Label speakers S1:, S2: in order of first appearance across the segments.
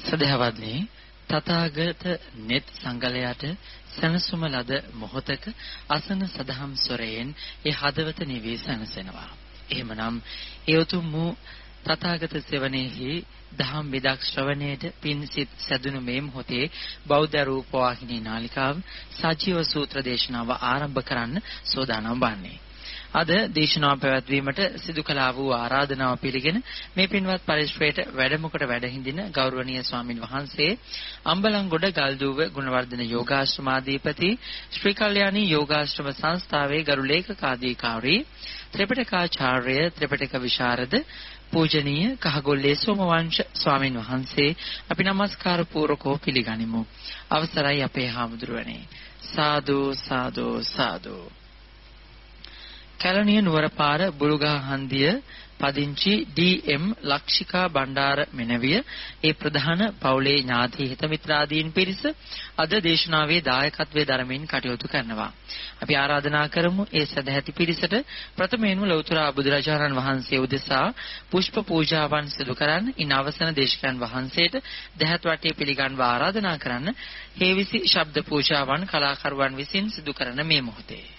S1: සදහවත්නි තථාගත net සංගලයට සනසුම ලද මොහොතක අසන සදහම් ස්වරයෙන් ඒ හදවත නිවී සනසෙනවා. එහෙමනම් ඒ උතුම් වූ තථාගත සෙවණෙහි දහම් විදක් ශ්‍රවණයට පින් සිත් සැදුණු මේ මොහොතේ බෞද්ධ රූප වාහිනී නාලිකාව සජීව සූත්‍ර දේශනාව ආරම්භ කරන්න සෝදානම් වන්නේ. අද දේශනාව පැවැත්වීමට සිදු කළා වූ ආරාධනාව පිළිගෙන මේ පින්වත් පරිශ්‍රයට වැඩමුකට වැඩහිඳින ගෞරවනීය ස්වාමින් වහන්සේ අම්බලන්ගොඩ ගල්දුව ගුණවර්ධන යෝගාශ්‍රමාධිපති ශ්‍රී කල්යාණී යෝගාශ්‍රම සංස්ථාවේ ගරු ලේකකාධිකාරී ත්‍රිපිටකාචාර්ය ත්‍රිපිටක විශාරද පූජනීය කහගොල්ලේ සෝමවංශ ස්වාමින් වහන්සේ අපි নমස්කාර පූර්වකව පිළිගනිමු. අවසරයි අපේ හාමුදුරුවනේ. සාදු සාදු සාදු කැලණිය නුවරපාර බුරුගහ හන්දිය පදිංචි ඩී.එම්. ලක්ෂිකා බණ්ඩාර මෙනවිය ඒ ප්‍රධාන පවුලේ ඥාති හිත මිත්‍රාදීන් පිරිස අද දේශනාවේ දායකත්වයේ දරමින් කටයුතු කරනවා. අපි ආරාධනා කරමු ඒ සදැහැති පිරිසට ප්‍රථමයෙන්ම ලෞතර බුදුරජාණන් වහන්සේ උදෙසා පුෂ්ප පූජාවන් සිදු කරන්න ඉන් අවසන දේශකයන් වහන්සේට දැහැත් වටේ පිළිගන්ව ආරාධනා කරන්න හේවිසි ශබ්ද පූජාවන් කලාකරුවන් විසින් සිදු කරන මේ මොහොතේ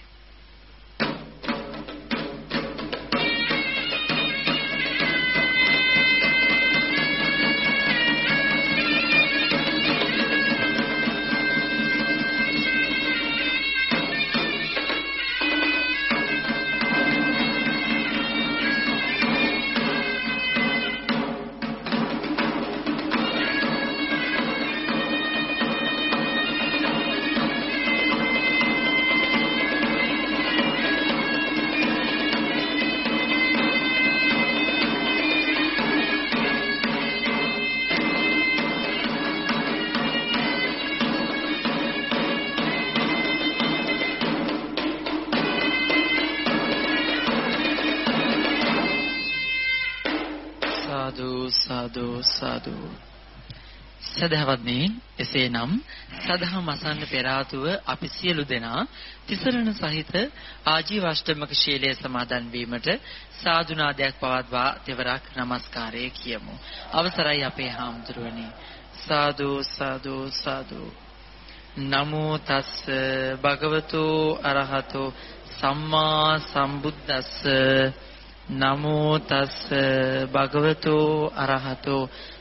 S1: සදහවත්නි එසේනම් සදහම් අසන්න පෙර අපි සියලු දෙනා තිසරණ සහිත ආජීව අෂ්ටමක ශීලයේ සමාදන් වීමට සාදුනාදයක් පවත්වා තෙවරක් নমස්කාරය කියමු. අවසරයි අපේ හාමුදුරුවනි. සාදු සාදු සාදු. නමෝ තස් භගවතු අරහතෝ සම්මා සම්බුද්දස්ස. නමෝ තස් භගවතෝ අරහතෝ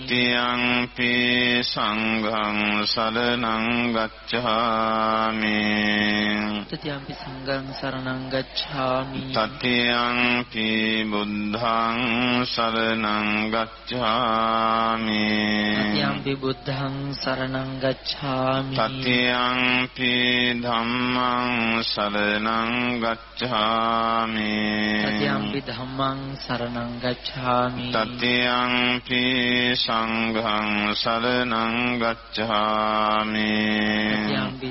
S2: තතියංපි සංඝං සරණං ගච්ඡාමි.
S1: තතියංපි සංඝං සරණං ගච්ඡාමි.
S2: තතියංපි බුද්ධං සරණං ගච්ඡාමි.
S1: තතියංපි බුද්ධං සරණං ගච්ඡාමි.
S2: තතියංපි ධම්මං සරණං ගච්ඡාමි.
S1: තතියංපි ධම්මං සරණං ගච්ඡාමි.
S2: තතියංපි සංඝං සරණං ගච්ඡාමි।
S1: යම්පි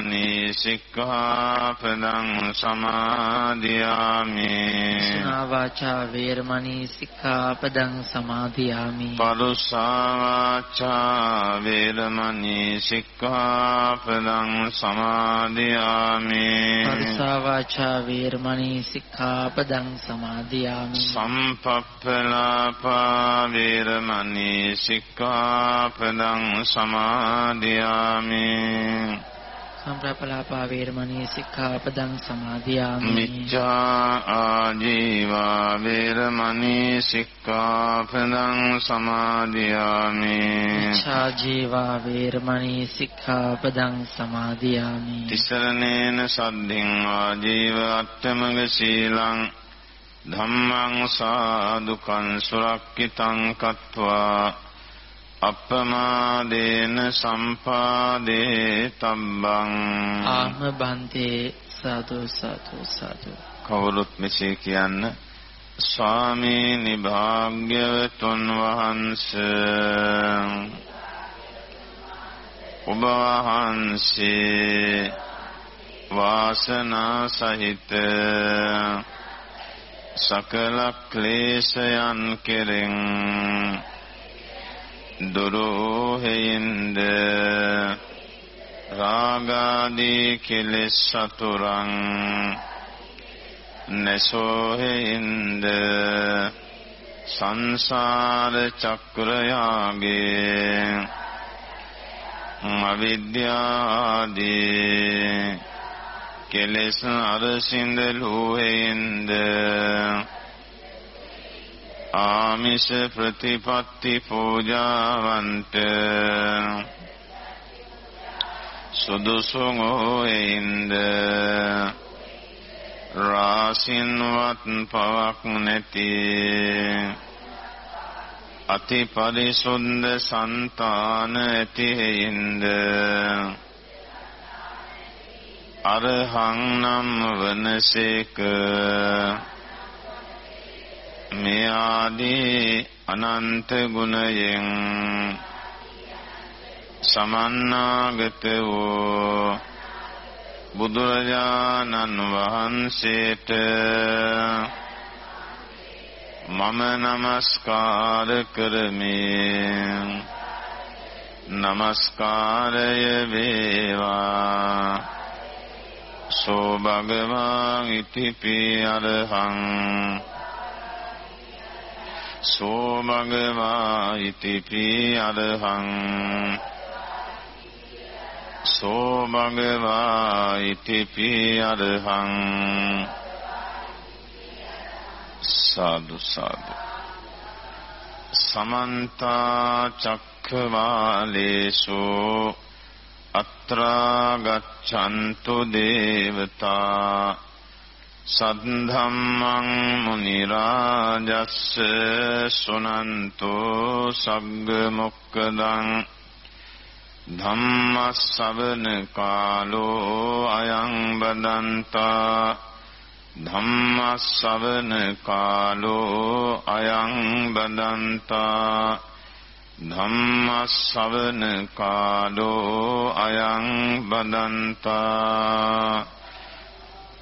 S2: සික්ඛාපදං සමාදියාමි।
S1: පිසුනා වාචා වේරමණී සික්ඛාපදං සමාදියාමි।
S2: පරුසා වාචා වේරමණී සික්ඛාපදං සමාදියාමි।
S1: පරුසා වාචා වේරමණී සික්ඛාපදං සමාදියාමි।
S2: සම්පප්පලාපා වේරමණී සික්ඛාපදං සමාදියාමි
S1: සම්ප්‍රප්පලාපා වේරමණී සික්ඛාපදං සමාදියාමි.
S2: මිච්ඡා ආජීවා වේරමණී සික්ඛාපදං සමාදියාමි.
S1: මිච්ඡා ජීවා වේරමණී සික්ඛාපදං සමාදියාමි.
S2: තිසරණේන සද්ධින් ආජීව අට්ඨමග සීලං ධම්මං සාදුකං සුරක්කිතං කତ୍වා අප්පමාදේන සම්පාදේ තබ්බං
S1: ආම බන්තේ සතු සතු සතු.
S2: කවුරුත් මෙසේ කියන්න ස්වාමීනි භාග්‍යවතුන් වහන්ස ඔබ වහන්සේ වාසනා සහිත සකල ක්ලේශයන් කෙරෙන් දුරෝහෙයින්ද රාගාදී කෙලෙස් සතුරන් නසෝහෙයින්ද සංසාර චක්‍රයාගේ අවිද්‍යාදී කෙලෙස් අරසින්ද ලෝහෙයින්ද ආමිෂ ප්‍රතිපත්ති පූජාවන්ට සුදුසුංෝයින්ද රාසින්වත් පවක් නැති අති පරිසුන්ද సంతාන ඇතිහෙයින්ද අරහං නම් වනසේක මේ ආදී අනන්ත ගුණයෙන් සමන්නාගත වූ බුදුරජාණන් වහන්සේට මම නමස්කාර කරමි. නමස්කාරය වේවා. සෝ භගවාන් ඉතිපි අරහං. සෝ භගවා ඉතිපි අරහං සෝ භගවා ඉතිපි අරහං සාදු සාදු. සමන්ත චක්ඛවාලේසු අත්‍රා ගච්ඡන්තු දේවතා සද්ධම්මං මුනි රාජස්ස සුනන්තෝ සග්ග මොක්කදං ධම්මස්සවන කාලෝ අයං බදන්තා ධම්මස්සවන කාලෝ අයං බදන්තා ධම්මස්සවන කාලෝ අයං බදන්තා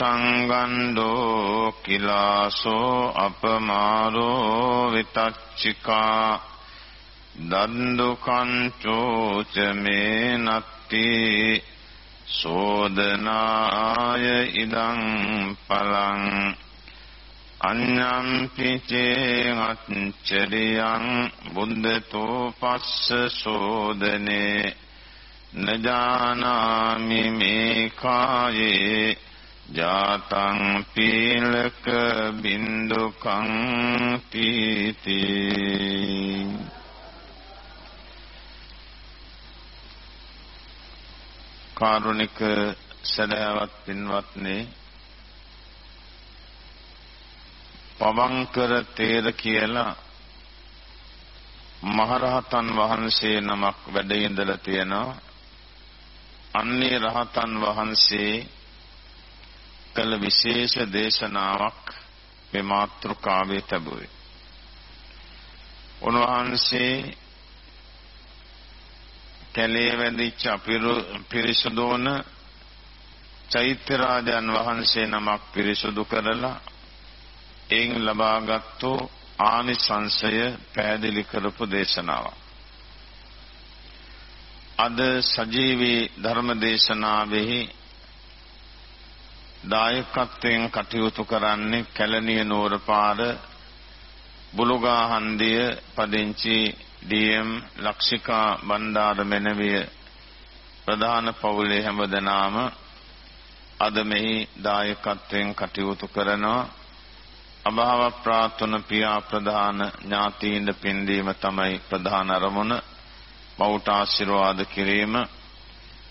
S2: උත්තංගන්ඩෝ කිලාසෝ අපමාරෝ විතච්චිකා දන්දුකංචෝ ච මේ නත්ති සෝදනාය ඉදං පලං අඤ්ඤම්පි චේ අච්චරියං බුද්ධතෝ පස්ස සෝදනේ නජානාමි මේ කායේ ජාතං පීලක බින්දුකං තීති. කාරුණික සදහවත් පින්වත්නි පවංකර තේර කියලා මහරහතන් වහන්සේ නමක් වැඩ ඉඳලා තියෙනවා. අන්නේ රහතන් වහන්සේ කළ විශේෂ දේශනාවක් මේ මාතෘකාවේ තිබුවේ උන්වහන්සේ කැලේ වැඳිච්ච පිරිසුදු වන චෛත්‍ය රාජන් වහන්සේ නමක් පිරිසුදු කරලා එයින් ලබාගත්තු ආනිසංශය පැහැදිලි කරපු දේශනාවක්. අද සජීවී ධර්ම දේශනාවෙහි දායකත්වයෙන් කටයුතු කරන්නේ කැලණිය නුවර පාර බුලුගා හන්දිය පදිංචි ඩී.එම්. ලක්ෂිකා බණ්ඩාර මෙනවිය ප්‍රධාන පවුලේ හැමදෙනාම අද මෙහි දායකත්වයෙන් කටයුතු කරනවා. අභාව ප්‍රාර්ථන පියා ප්‍රධාන ඥාතීන්ද පින්දීම තමයි ප්‍රධාන අරමුණ. මවුට ආශිර්වාද කිරීම.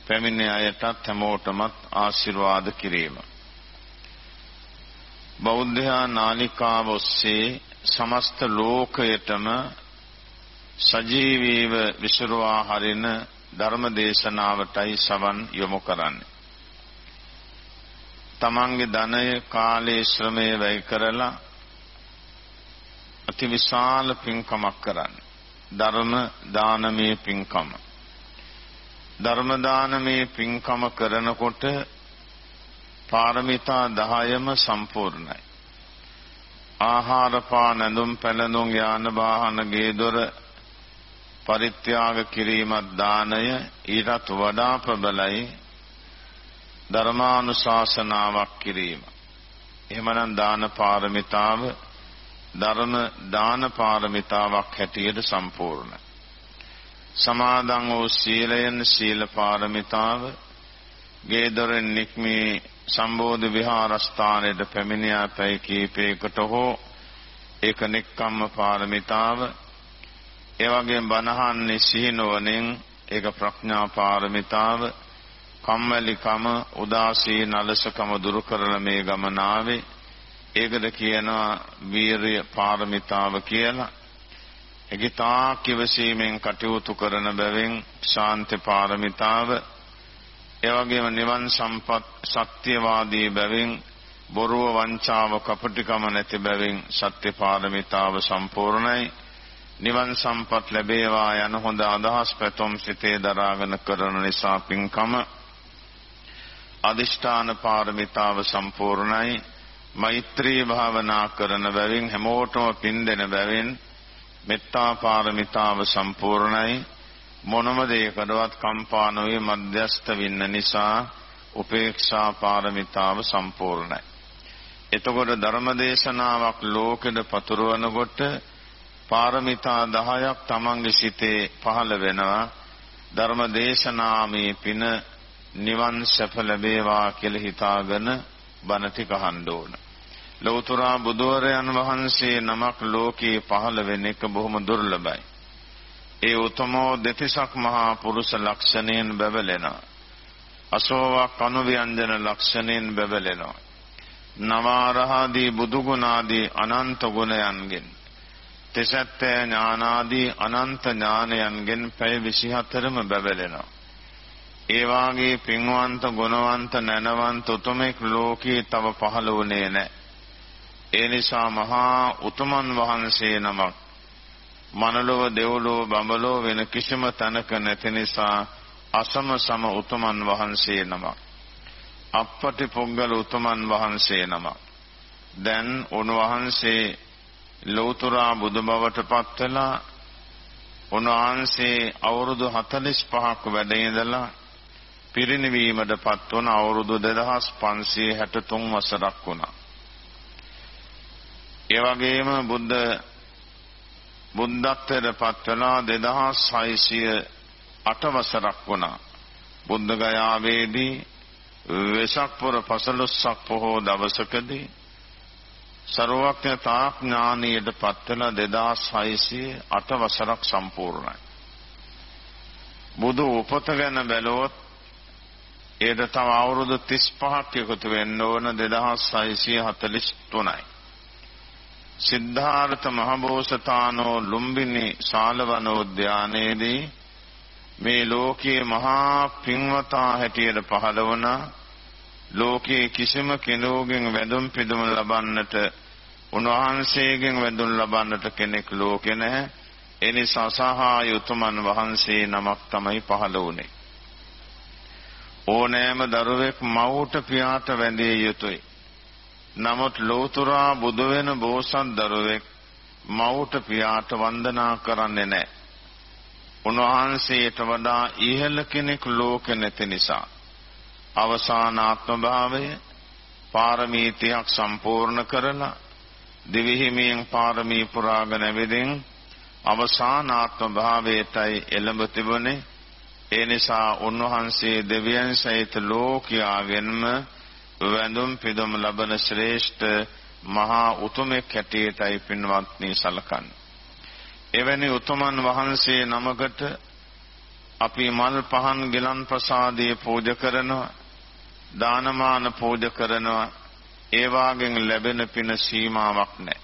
S2: පැමිණ අයටත් හැමෝටමත් ආශිර්වාද කිරීම. බෞද්ධයා නාලිකාව ඔස්සේ සමස්ත ලෝකයටම සජීවීව විසිරුවා හරින ධර්ම දේශනාවටයි සවන් යොමු කරන්නේ. තමන්ගේ ධනය කාලේ ශ්‍රමය වැය කරලා අති විශාල පින්කමක් කරන්නේ. ධර්ම දානමේ පින්කම. ධර්ම දානමේ පින්කම කරනකොට පාරමිතා 10ම සම්පූර්ණයි. ආහාර පාන ඇඳුම් පැළඳුම් යාන වාහන ගේ දොර පරිත්‍යාග කිරීමත් දානය ඊටත් වඩා ප්‍රබලයි ධර්මානුශාසනාවක් කිරීම. එහෙමනම් දාන පාරමිතාව ධර්ම දාන පාරමිතාවක් හැටියට සම්පූර්ණ. සමාදන් වූ සීලයෙන් සීල පාරමිතාව ගේදොරෙන් නික්මී සම්බෝධි විහාරස්ථානයේ පැමිණියා පැය කීපයකට හෝ ඒක නික්කම්ම පාරමිතාව ඒ වගේම බණහන්නේ සිහිනවණෙන් ඒක ප්‍රඥා පාරමිතාව කම්මැලිකම උදාසීන අලසකම දුරු කරන මේ ගමනාවේ ඒකද කියනවා වීරිය පාරමිතාව කියලා. එගිතා කිවසීමෙන් කටයුතු කරන බැවින් ශාන්ති පාරමිතාව ඒ වගේම නිවන් සම්පත් සත්‍යවාදී බැවින් බොරුව වංචාව කපටිකම නැති බැවින් සත්‍ය පාරමිතාව සම්පූර්ණයි. නිවන් සම්පත් ලැබේවා යන හොඳ අදහස් පැතුම් සිතේ දරාගෙන කරන නිසා පින්කම. අදිෂ්ඨාන පාරමිතාව සම්පූර්ණයි. මෛත්‍රී භාවනා කරන බැවින් හැමෝටම පින් දෙන බැවින් මෙත්තා පාරමිතාව සම්පූර්ණයි. මොනම දෙයකටවත් කම්පා නොවේ මධ්‍යස්ත වෙන්න නිසා උපේක්ෂා පාරමිතාව සම්පූර්ණයි එතකොට ධර්මදේශනාවක් ලෝකෙද පතුරවනකොට පාරමිතා 10ක් තමන්ගේ සිතේ පහළ වෙනවා ධර්ම දේශනාමේ පින නිවන් සැප ලැබේවා කියලා හිතාගෙන බණ ටික අහන්න ඕන. ලෞතර බුදුවරයන් වහන්සේ නමක් ලෝකේ පහළ වෙන එක බොහොම දුර්ලභයි. ඒ උතමෝ දෙතිසක් මහා පුරුෂ ලක්ෂණයෙන් බැබලෙනවා. අසෝවක් අනුව්‍යංජන ලක්ෂණයෙන් බැබලෙනවා. නවාරහාදී බුදුගුණාදී අනන්ත ගුණයන්ගෙන් තෙසත්තේ ඥානාදී අනන්ත ඥානයන්ගෙන් පැය 24ම බැබලෙනවා. ඒ වාගේ පින්වන්ත ගුණවන්ත නැනවන්ත උතුමෙක් ලෝකේ තව පහළ වුණේ නැහැ. ඒ නිසා මහා උතුමන් වහන්සේ නමක් මනලොව දෙව්ලොව බඹලොව වෙන කිසිම තැනක නැති නිසා අසම සම උතුමන් වහන්සේ නමක්. අපපටි පොග්ගල උතුමන් වහන්සේ නමක්. දැන් උන්වහන්සේ ලෞතර බුදු බවට පත් වෙලා උන්වහන්සේ අවුරුදු 45ක් වැඩ ඉඳලා පිරිනිවීමට පත්වන අවුරුදු 2563 වසරක් වුණා. ඒ වගේම බුද්ධ බුද්ධත්වයට පත් වෙලා 2608 වසරක් වුණා. බුද්ධ ගයාවේදී වෙසක් පුර පසළොස්වක පොහෝ දවසකදී ਸਰවඥතා ඥානීයට පත් වෙලා 2608 වසරක් සම්පූර්ණයි. බුදු උපත ගැන බැලුවොත් ඒට තව අවුරුදු 35ක් එකතු වෙන්න ඕන 2643යි. සිද්ධාර්ථ මහබෝසතාණෝ ලුම්බිනි ශාලවනෝද්‍යානයේදී මේ ලෝකයේ මහා පින්වතා හැටියට පහළ වුණ ලෝකයේ කිසිම කෙනෙකුගෙන් වැඳුම් පිදුම් ලබන්නට උන්වහන්සේගෙන් වැඳුම් ලබන්නට කෙනෙක් ලෝකේ නැහැ ඒ නිසා සහාය උතුමන් වහන්සේ නමක් තමයි පහළ වුණේ ඕනෑම දරුවෙක් මව්ට පියාට වැඳිය යුතුයි නමුත් ලෝතුරා බුදු වෙන බෝසත් දරුවෙක් මව්ට පියාට වන්දනා කරන්නේ නැහැ. උන්වහන්සේට වඩා ඉහළ කෙනෙක් ලෝකෙ නැති නිසා අවසානාත්ම භාවය පාරමී තියක් සම්පූර්ණ කරලා දිවිහිමියෙන් පාරමී පුරාගෙන ඇවිදින් අවසානාත්ම භාවයටයි එළඹ තිබුණේ ඒ නිසා උන්වහන්සේ දෙවියන් සහිත ලෝකයාගෙන්ම වැඳුම් පිදුම් ලබන ශ්‍රේෂ්ඨ මහා උතුමෙක් හැටියටයි පින්වත්නි සලකන්නේ. එවැනි උතුමන් වහන්සේ නමකට අපි මල් පහන් ගිලන් ප්‍රසාදයේ පූජා කරනවා දානමාන පූජා කරනවා ඒ වාගෙන් ලැබෙන පින සීමාවක් නැහැ.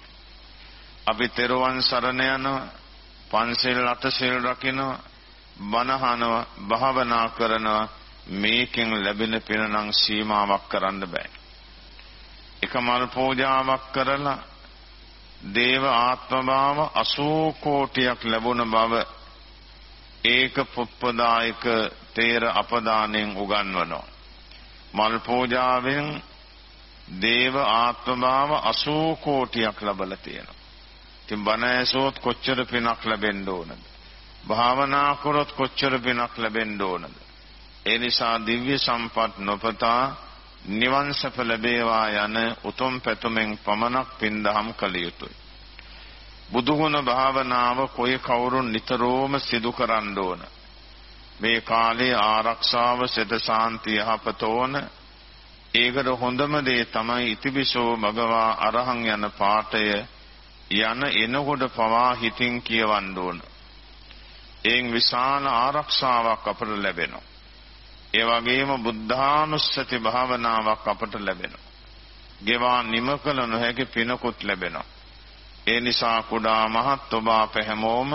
S2: අපි තෙරුවන් සරණ යනවා පන්සිල් අටසිල් රකින්නවා බණහනවා භාවනා කරනවා මේකෙන් ලැබෙන පින නම් සීමාවක් කරන්න බෑ. එක මල් පූජාවක් කරලා දේව ආත්මභාව 80 කෝටියක් ලැබුණ බව ඒක පුප්පදායක තේර අපදානෙන් උගන්වනවා. මල් පූජාවෙන් දේව ආත්මභාව 80 කෝටියක් ලැබලා තියෙනවා. ඉතින් බණ ඇසුවොත් කොච්චර පිනක් ලැබෙන්න ඕනද? භාවනා කරොත් කොච්චර පිනක් ලැබෙන්න ඕනද? ඒ නිසා දිව්‍ය සම්පත් නොපතා නිවන් සැප ලැබේවා යන උතුම් පැතුමෙන් පමණක් පින්දහම් කළ යුතුය. බුදුගුණ භාවනාව කොයි කවුරුන් නිතරම සිදු කරන්න ඕන. මේ කාලේ ආරක්ෂාව සිත සාන්තිය යහපත ඕන. ඒකට හොඳම දේ තමයි ඉතිවිසෝ භගවා අරහං යන පාඨය යන එනකොට පවා හිතින් කියවන්න ඕන. එයින් විශාල ආරක්ෂාවක් අපට ලැබෙනවා. ඒ වගේම බුද්ධානුස්සති භාවනාවක් අපට ලැබෙනවා. ගෙවා නිම කළ නොහැකි පිනකුත් ලැබෙනවා. ඒ නිසා කුඩා මහත් ඔබ අප හැමෝම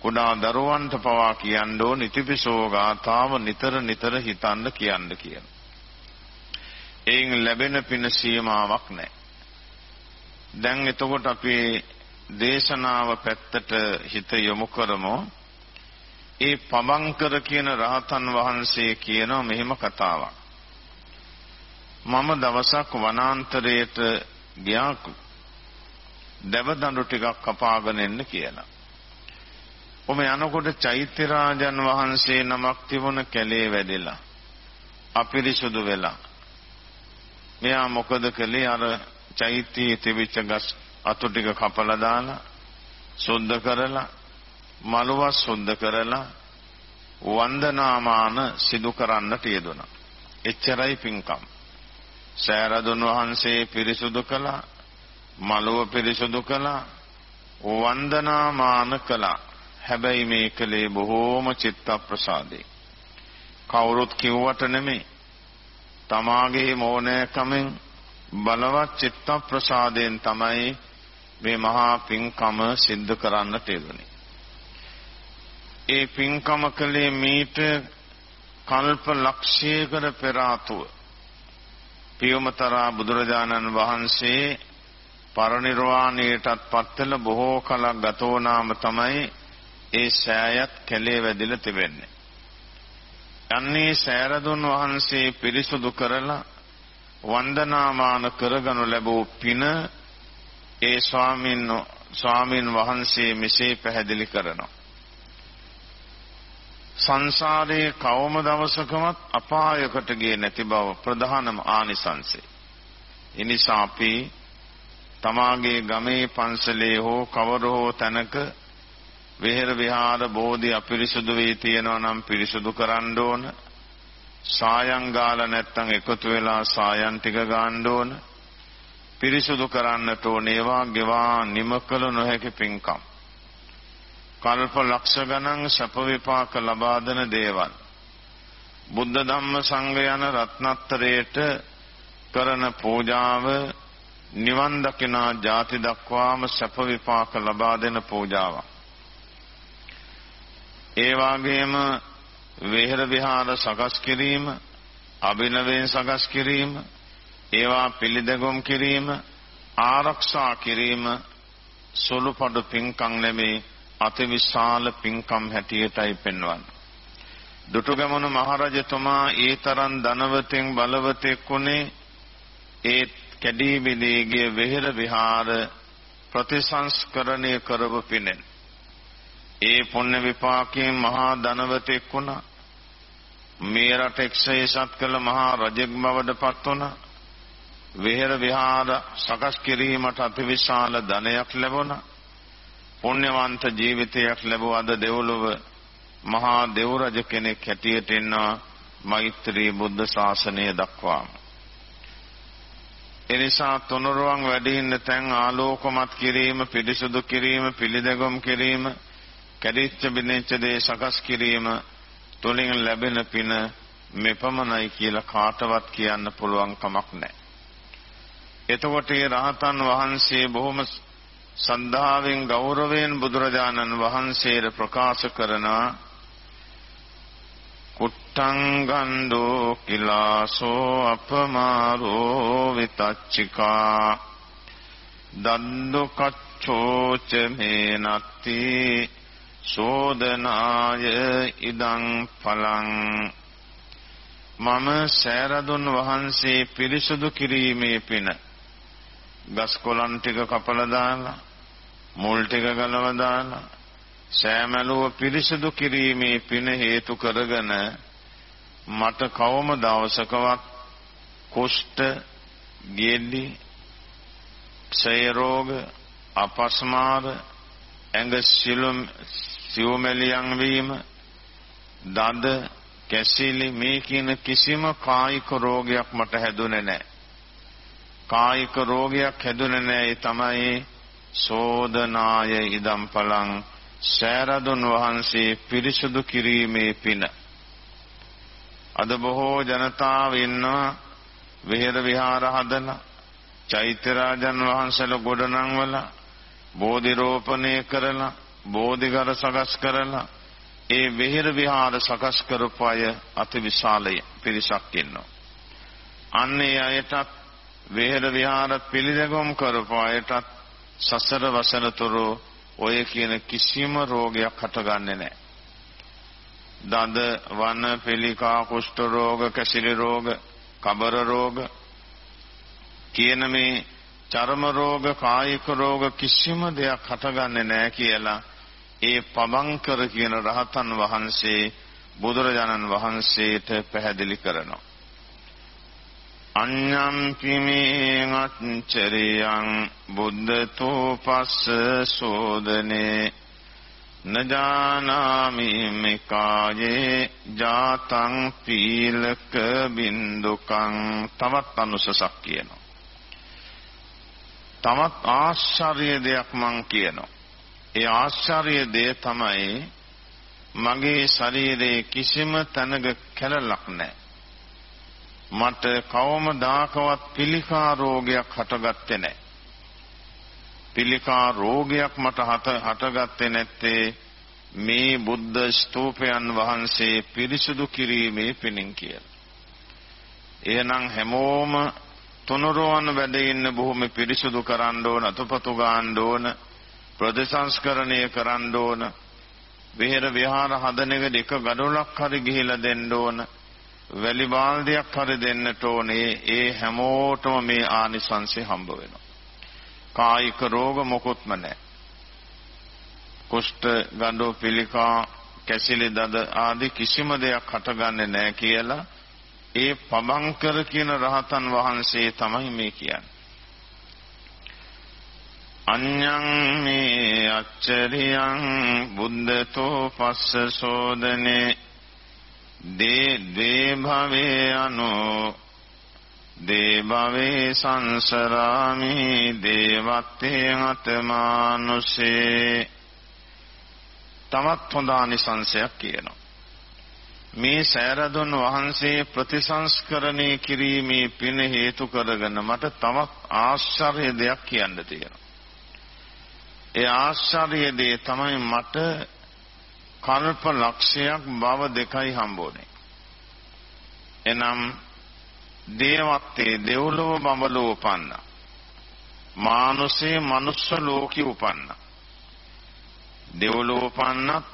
S2: කුඩා දරුවන්ට පවා කියන්න ඕන ඉතිපිසෝ ගාථාව නිතර නිතර හිතන්න කියන්න කියන. එයින් ලැබෙන පින සීමාවක් නැහැ. දැන් එතකොට අපි දේශනාව පැත්තට හිත යොමු කරමු. ඒ පබංකර කියන රහතන් වහන්සේ කියන මෙහෙම කතාවක්. මම දවසක් වනාන්තරයට ගියා දෙවදඬු ටිකක් කපාගෙන එන්න කියලා. ඔම යනකොට චෛත්‍ය රාජන් වහන්සේ නමක් තිබුණ කැලේ වැඩිලා අපිරිසුදු වෙලා මෙයා මොකද කළේ අර චෛත්‍යයේ තිබිච්ච ගස් අතු ටික කපලා දාලා සුද්ධ කරලා මලුව සුද්ධ කරලා වන්දනාමාන සිදු කරන්නට යෙදුණා. එච්චරයි පින්කම්. සෑරදුන් වහන්සේ පිරිසුදු කළා, මලුව පිරිසුදු කළා, වන්දනාමාන කළා. හැබැයි මේ කලේ බොහෝම චිත්ත ප්‍රසාදේ. කවුරුත් කිව්වට නෙමෙයි. තමාගේ මෝනෑකමෙන් බලවත් චිත්ත ප්‍රසාදයෙන් තමයි මේ මහා පින්කම සිද්ධ කරන්නට යෙදුනේ. ඒ පින්කම කළේ මීට කල්ප ලක්ෂයකට පෙර ආතුව පියමතරා බුදුරජාණන් වහන්සේ පරිනිර්වාණයටත් පත්වල බොහෝ කලක් ගත වුණාම තමයි ඒ සෑයත් කැලේ වැදිලා තිබෙන්නේ. යන්නේ සෑරදුන් වහන්සේ පිරිසුදු කරලා වන්දනාමාන කරගනු ලැබූ පින ඒ ස්වාමීන් ස්වාමීන් වහන්සේ මෙසේ පැහැදිලි කරනවා. සංසාරයේ කවම දවසකවත් අපායකට ගියේ නැති බව ප්‍රධානම ආනිසංසය. එනිසා අපි තමාගේ ගමේ පන්සලේ හෝ කවර හෝ තැනක විහෙර විහාර බෝධි අපිරිසුදු වී තියෙනවා නම් පිරිසුදු කරන්න ඕන. සායම් ගාලා නැත්තම් එකතු වෙලා සායම් ටික ගන්න ඕන. පිරිසුදු කරන්නට ඕන ඒවා ගෙවා නිම කළ නොහැකි පින්කම්. කල්ප ලක්ෂ ගණන් සැප විපාක ලබා දෙන දේවල්. බුද්ධ ධම්ම සංඝ යන රත්නත්‍රයට කරන පූජාව නිවන් දකිනා ಜಾති දක්වාම සැප විපාක ලබා දෙන පූජාවක්. ඒ වගේම විහෙර විහාර සකස් කිරීම, අභිනවයෙන් සකස් කිරීම, ඒවා පිළිදගොම් කිරීම, ආරක්ෂා කිරීම සොළුපඩු පින්කම් නෙමේ අතිවිශාල පින්කම් හැටියටයි පෙන්වන්නේ. දුටුගැමුණු මහරජතුමා ඒ තරම් ධනවතෙන් බලවතෙක් වුණේ ඒ කැඩී බිඳීගේ වෙහෙර විහාර ප්‍රතිසංස්කරණය කරව පිනෙන්. ඒ පුණ්‍ය විපාකයෙන් මහා ධනවතෙක් වුණා. මේ රට එක්සේසත් කළ මහා රජෙක් බවට පත් වුණා. වෙහෙර විහාර සකස් කිරීමට අතිවිශාල ධනයක් ලැබුණා. පුණ්‍යවන්ත ජීවිතයක් ලැබුව අද දෙව්ලොව මහා දෙව් රජ කෙනෙක් හැටියට එනවා මෛත්‍රී බුද්ධ ශාසනය දක්වාම. එනිසා තුනුරුවන් වැඩි ඉන්න තැන් ආලෝකමත් කිරීම, පිරිසුදු කිරීම, පිළිදැගුම් කිරීම, කැඩිච්ච බිනෙච්ච දේ සකස් කිරීම තුලින් ලැබෙන පින මෙපමණයි කියලා කාටවත් කියන්න පුළුවන් කමක් නැහැ. එතකොට ඒ රහතන් වහන්සේ බොහොම සද්ධාවෙන් ගෞරවයෙන් බුදුරජාණන් වහන්සේට ප්‍රකාශ කරනවා කුට්ටං ගන්ධෝ කිලාසෝ අපමාරෝ විතච්චිකා දන්දු කච්චෝච මේනත්ති සෝදනාය ඉදං පලං මම සෑරදුන් වහන්සේ පිරිසුදු කිරීමේ පින ගස් කොළන් ටික කපලා දාලා මුල් ටික ගලව දාලා සෑමලුව පිරිසිදු කිරීමේ පින හේතු කරගෙන මට කවම දවසකවත් කුෂ්ඨ, ගෙඩි, ක්ෂය රෝග, අපස්මාර, ඇඟ සිලුම් සිව්මෙලියන් වීම, දඳ, කැසිලි මේ කියන කිසිම කායික රෝගයක් මට හැදුනේ නැහැ. කායික රෝගයක් හැදුනේ නැහැ ඒ තමයි සෝදනාය ඉදම් පලං සෑරදුන් වහන්සේ පිරිසුදු කිරීමේ පින අද බොහෝ ජනතාව ඉන්නවා විහෙර විහාර හදලා චෛත්‍ය රාජන් වහන්සේලා ගොඩනංවලා බෝධි රෝපණය කරලා බෝධිඝර සකස් කරලා ඒ විහෙර විහාර සකස් කරපු අය අතිවිශාලය පිරිසක් ඉන්නවා. අන්නේ අයටත් විහෙර විහාර පිළිදැගුම් කරපු අයටත් සසර වසනතුරු ඔය කියන කිසිම රෝගයක් හටගන්නේ නැහැ. දඳ වන පිළිකා කුෂ්ඨ රෝග කැසිලි රෝග කබර රෝග කියන මේ චර්ම රෝග කායික රෝග කිසිම දෙයක් හටගන්නේ නැහැ කියලා ඒ පබංකර කියන රහතන් වහන්සේ බුදුරජාණන් වහන්සේට පැහැදිලි කරනවා අඤ්ඤම්පි මේ අච්චරියං බුද්ධතෝ පස්ස සෝදනේ නජානාමි මිකායේ ජාතං පීලක බින්දුකං තවත් අනුසසක් කියනවා. තවත් ආශ්චර්ය දෙයක් මං කියනවා. ඒ ආශ්චර්ය දෙය තමයි මගේ ශරීරයේ කිසිම තැනක කැලලක් නැහැ. මට කවමදාකවත් පිළිකා රෝගයක් හටගත්තේ නැහැ. පිළිකා රෝගයක් මට හටගත්තේ නැත්තේ මේ බුද්ධ ස්තූපයන් වහන්සේ පිරිසුදු කිරීමේ පිණින් කියලා. එහෙනම් හැමෝම තුනුරුවන් වැඩ ඉන්න බොහොම පිරිසුදු කරන්න ඕන, අතපතු ගන්න ඕන, ප්‍රතිසංස්කරණය කරන්න ඕන. විහෙර විහාර හදන එක එක ගඩොලක් හරි ගිහිලා දෙන්න ඕන. වැලි බාල්දියක් හරි දෙන්නට ඕනේ ඒ හැමෝටම මේ ආනිසංසය හම්බ වෙනවා. කායික රෝග මොකොත්ම නැහැ. කුෂ්ඨ ගඬු පිළිකා කැසිලි දද ආදී කිසිම දෙයක් හටගන්නේ නැහැ කියලා ඒ පබංකර කියන රහතන් වහන්සේ තමයි මේ කියන්නේ. අඤ්ඤං මේ අච්චරියං බුද්ධතෝ පස්ස සෝදනේ දේ දේ භවේ අනෝ දේ භවේ සංසරාමි දේවත්තේ අතමානුසේ තමත් හොඳ ආනිසංශයක් කියනවා මේ සෑරදුන් වහන්සේ ප්‍රතිසංස්කරණය කිරීමේ පින හේතු කරගෙන මට තවත් ආශ්චර්ය දෙයක් කියන්න තියෙනවා ඒ ආශ්චර්ය දේ තමයි මට කල්ප ලක්ෂයක් භව දෙකයි හම්බුනේ. එනම් දේවත්තේ දෙව්ලොව බඹලෝ උපන්න. මානුෂේ මනුස්ස ලෝකෙ උපන්න. දෙව්ලොව උපන්නත්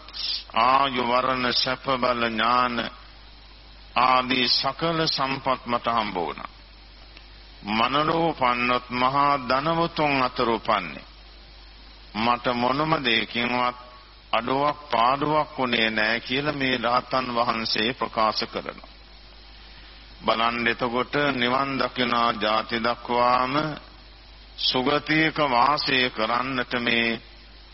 S2: ආයු වරණ සැප බල ඥාන ආදී සකල සම්පත් මට හම්බ වුණා. මනලෝ උපන්නොත් මහා ධනවතුන් අතර උපන්නේ. මට මොනම දෙයකින්වත් අඩුවක් පාඩුවක් උනේ නැහැ කියලා මේ රහතන් වහන්සේ ප්‍රකාශ කරනවා. බලන්න එතකොට නිවන් දකිනා ಜಾති දක්වාම සුගතියක වාසය කරන්නට මේ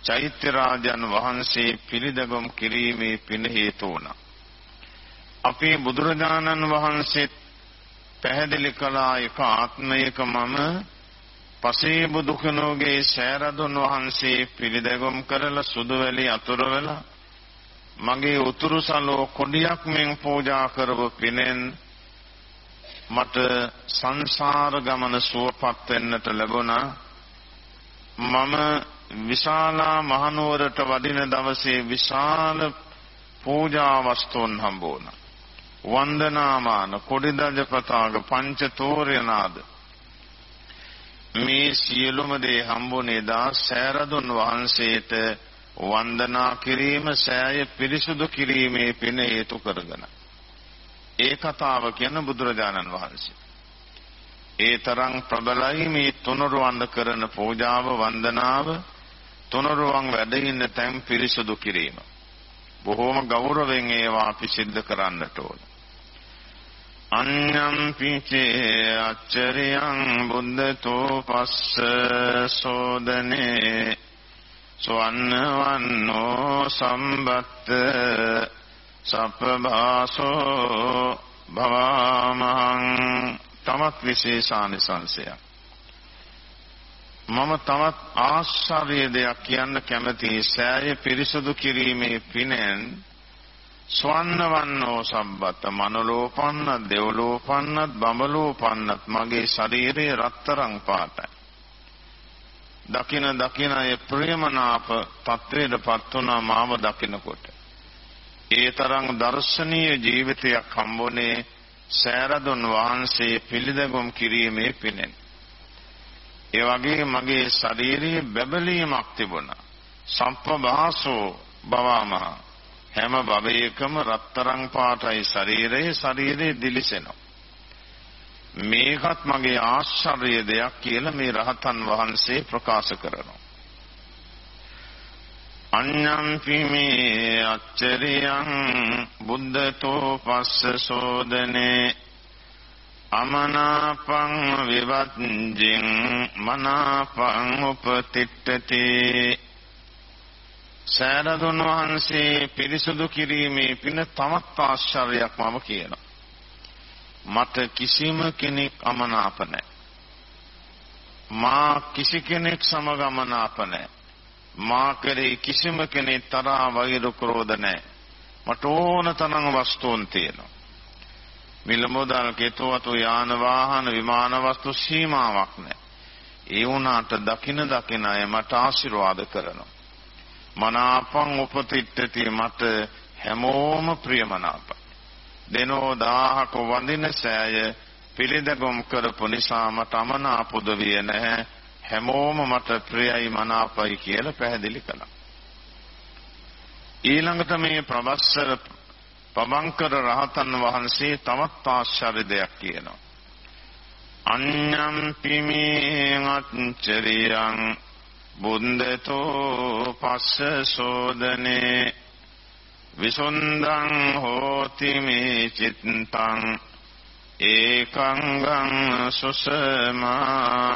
S2: චෛත්‍ය රාජන් වහන්සේ පිළිදගම් කිරීමේ පින හේතු වුණා. අපේ බුදුරජාණන් වහන්සේ පැහැදිලි කළා එක ආත්මයක මම පසේ බුදු කෙනෙකුගේ සෑරදුන් වහන්සේ පිළිදැගුම් කරලා සුදුවැලි අතුරු වෙලා මගේ උතුරු සලෝ කොඩියක් මෙන් පූජා කරපු පිනෙන් මට සංසාර ගමන සුවපත් වෙන්නට ලැබුණා. මම විශාලා මහනුවරට වඩින දවසේ විශාල පූජා වස්තුන් හම්බ වුණා. වන්දනාමාන කොඩිදජ පතාක පංච තෝරණාද මේ සියලුම දේ හම්බුනේ දා සෑරදුන් වහන්සේට වන්දනා කිරීම සෑය පිරිසුදු කිරීමේ පින හේතු කරගෙන. ඒ කතාව කියන බුදුරජාණන් වහන්සේ. ඒ තරම් ප්‍රබලයි මේ තුනරුවන් කරන පූජාව වන්දනාව තුනරුවන් වැඩ ඉන්න තැන් පිරිසුදු කිරීම. බොහෝම ගෞරවයෙන් ඒවා අපි සිද්ධ කරන්නට ඕන. අඤ්ඤම් පිචේ අච්චරියං බුද්ධතෝ පස්ස සෝදනේ සවන්නවන්නෝ සම්බත්ත සප්පභාසෝ භවමහං තමත් විශේෂානිසංශයක් මම තවත් ආශ්චර්ය දෙයක් කියන්න කැමතියි. සෑය පිරිසුදු කිරීමේ පිනෙන් ස්වන්නවන්නෝ සම්බත මනලෝපන්න දෙවලෝපන්නත් බඹලෝපන්නත් මගේ ශරීරයේ රත්තරන් පාටයි. දකින දකින ඒ ප්‍රේමනාප තත්වයටපත් වුණා මාව දකිනකොට. ඒ තරම් දර්ශනීය ජීවිතයක් හම්බුනේ සෑරදුන් වහන්සේ පිළිදගුම් කිරීමේ පිනෙන්. ඒ වගේ මගේ ශරීරයේ බැබලීමක් තිබුණා. සම්ප්‍රභාසෝ බවමහා හැම භවයකම රත්තරන් පාටයි ශරීරයේ ශරීරයේ දිලිසෙනවා. මේකත් මගේ ආශ්චර්ය දෙයක් කියලා මේ රහතන් වහන්සේ ප්‍රකාශ කරනවා. අඤ්ඤං පිමේ අච්චරියං බුද්ධතෝ පස්ස සෝදනේ අමනාපං විවත්ජින් මනාපං උපතිට්ඨති සෑරදුන් වහන්සේ පිරිසුදු කිරීමේ පින තවත් ආශ්චර්යයක් මම කියනවා. මට කිසිම කෙනෙක් අමනාප නැහැ. මා කිසි කෙනෙක් සමග අමනාප නැහැ. මා කෙරෙහි කිසිම කෙනෙක් තරහ වෛර ක්‍රෝධ නැහැ. මට ඕන තරම් වස්තුන් තියෙනවා. මිල මුදල් කෙතවතු යාන වාහන විමාන වස්තු සීමාවක් නැහැ. ඒ වුණාට දකින දකින අය මට ආශිර්වාද කරනවා. මනාපං උපතිට්ඨති මට හැමෝම ප්‍රියමනාපයි. දෙනෝ දාහක වඳින සෑය පිළිදගොම් කරපු නිසා මට අමනාපුද විය නැහැ. හැමෝම මට ප්‍රියයි මනාපයි කියලා පැහැදිලි කළා. ඊළඟට මේ ප්‍රවස්සර පවංකර රහතන් වහන්සේ තවත් ආශ්චර්ය දෙයක් කියනවා. අඤ්ඤම් පිමේ අච්චරියං බුන්දතෝ පස්ස සෝදනේ විසුන්දං හෝති මේ චිත්තං ඒකංගං සුසමාහිතං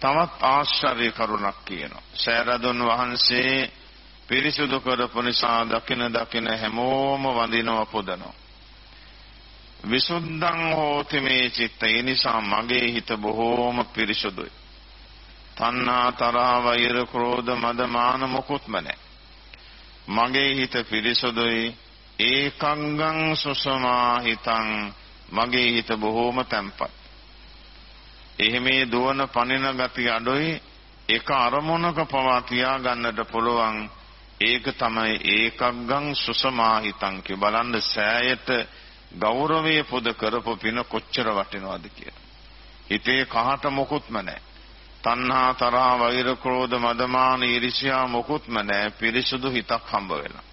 S2: තවත් ආශ්චර්ය කරුණක් කියනවා. සෑරදුන් වහන්සේ පිරිසුදු කරපු නිසා දකින දකින හැමෝම වඳිනව පුදනවා. විසුද්ධං හෝති මේ චිත්ත. ඒ නිසා මගේ හිත බොහෝම පිරිසුදුයි. තණ්හා තරහ වෛර ක්‍රෝධ මද මාන මොකුත්ම නැහැ. මගේ හිත පිරිසුදුයි. ඒකංගං සුසමාහිතං. මගේ හිත බොහෝම තැම්පත්. එහෙමේ දුවන පනින ගති අඩොයි. එක අරමුණක පවා තියා ගන්නට පුළුවන්. ඒක තමයි ඒකග්ගං සුසමාහිතං කිය බලන්න සෑයට ගෞරවයේ පොද කරපු පින කොච්චර වටිනවද කියලා. හිතේ කහට මොකුත්ම නැහැ. තණ්හා තරහ වෛර ක්‍රෝධ මදමාන ඊර්ෂ්‍යා මොකුත්ම නැහැ. පිරිසුදු හිතක් හම්බ වෙනවා.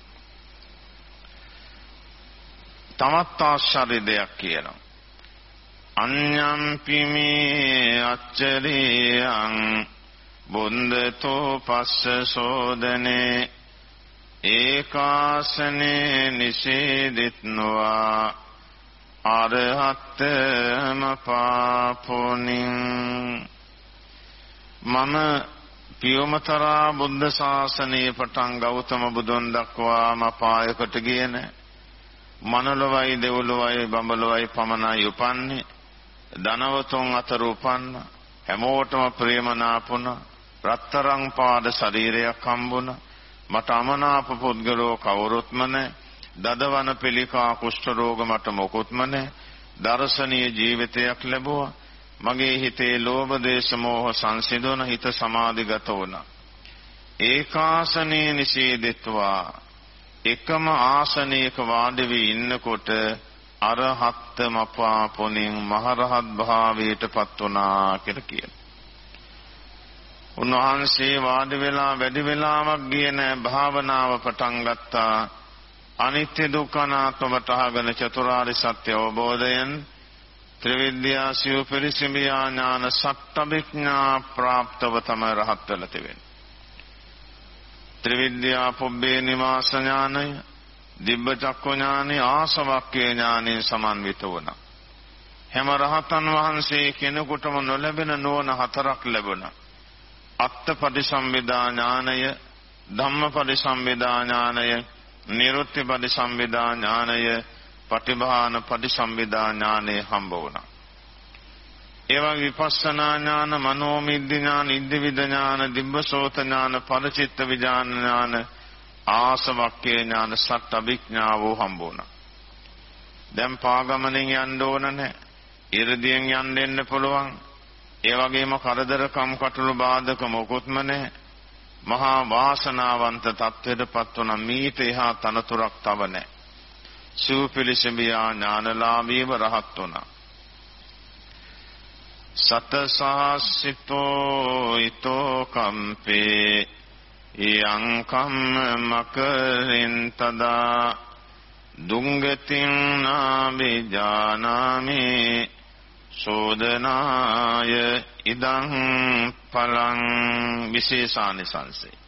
S2: තමත් ආශ්චර්ය දෙයක් කියනවා. අඤ්ඤම්පි මේ අච්චරියං බුන්දතෝ පස්ස සෝදනේ ඒකාසනේ නිසේදිත්නවා අරහත්තම පාපෝනින් මම පියොමතරා බුද්ධ ශාසනයේ පටන් ගෞතම බුදුන් දක්වාම පායකට ගියේ නැහැ. මනලොවයි දෙව්ලොවයි බඹලොවයි පමණයි උපන්නේ. ධනවතුන් අතර උපන්න හැමෝටම ප්‍රේමනාපුණ රත්තරන් පාද ශරීරයක් හම්බුණා. මට අමනාප පුද්ගලෝ කවුරුත්ම නැහැ. දදවන පිළිකා කුෂ්ඨ රෝග මට මොකුත්ම නැහැ. දර්ශනීය ජීවිතයක් ලැබුවා. මගේ හිතේ ලෝභ දේශ මොහ සංසිඳුන හිත සමාධිගත වුණා. ඒකාසනේ නිසීදෙත්වා එකම ආසනයක වාඩි වී ඉන්නකොට අරහත් මපා පොණින් මහරහත් භාවයට පත් වුණා කියලා කියනවා. උන්වහන්සේ වාඩි වෙලා වැඩි වෙලාවක් ගියේ නැහැ භාවනාව පටන් ගත්තා. අනිත්‍ය දුක්ඛ අනාත්ම වටහාගෙන චතුරාර්ය සත්‍ය අවබෝධයෙන් ත්‍රිවිද්‍යා සිව් පරිසම්භියා ඥාන සත්‍යවිඥා ප්‍රාප්තව තමයි රහත් වෙලා තිබෙන්නේ. ත්‍රිවිද්‍යා පුබ්බේ නිවාස ඥානය, දිබ්බ චක්ඛ ඥානෙ, ආසවක්ඛේ ඥානෙ සමන්විත වුණා. හැම රහතන් වහන්සේ කෙනෙකුටම නොලැබෙන නුවණ හතරක් ලැබුණා. අත්ත පරිසම්බිදා ඥානය, ධම්ම පරිසම්බිදා ඥානය, නිරුත්ති පරිසම්බිදා ඥානය, පටිභාන පටිසම්භිදා ඥානෙ හම්බ වුණා. ඒ වගේ විපස්සනා ඥාන, මනෝමිද්ද ඥාන, ඉද්ධිවිද ඥාන, දිබ්බසෝත ඥාන, පරචිත්ත විඥාන ඥාන, ආසවක්කේ ඥාන, සත් අභිඥාවෝ හම්බ වුණා. දැන් පාගමනෙන් යන්න ඕන නැහැ. ඉරදියෙන් යන්න දෙන්න පුළුවන්. ඒ වගේම කරදරකම් කටළු බාධක මොකොත්ම නැහැ. මහා වාසනාවන්ත තත්ත්වයටපත් වුණ මීට එහා තනතුරක් තව නැහැ. සූපිලිසඹියා ඥානලාභීව රහත් වුණා. සතසහසිතෝ ඊතෝ කම්පේ යං කම්ම මකරින් තදා දුංගතින් නාබිජානාමි සෝදනාය ඉදං පලං විශේෂානිසංසේ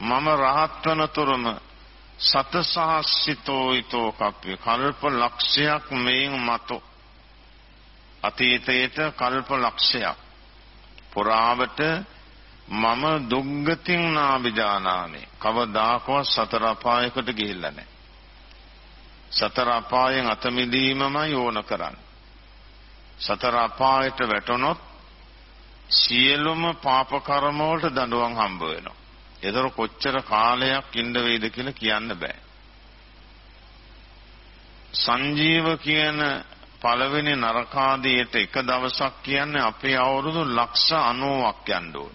S2: මම රහත් වන තුරුම සතසහස්සිතෝ ඊතෝ කප්පේ. කල්ප ලක්ෂයක් මේන් මතු. අතීතයේත කල්ප ලක්ෂයක්. පුරාවට මම දුග්ගතින් නාබිජානාමි. කවදාකවත් සතර අපායකට ගිහිල්ලා නැහැ. සතර අපායෙන් අත මිදීමමයි ඕන කරන්නේ. සතර අපායට වැටුනොත් සියලුම පාප කර්ම වලට දඬුවම් හම්බ වෙනවා ඒතර කොච්චර කාලයක් ඉන්න වේද කියලා කියන්න බෑ. සංජීව කියන පළවෙනි නරකාදියට එක දවසක් කියන්නේ අපේ අවුරුදු ලක්ෂ 90ක් යන්න ඕන.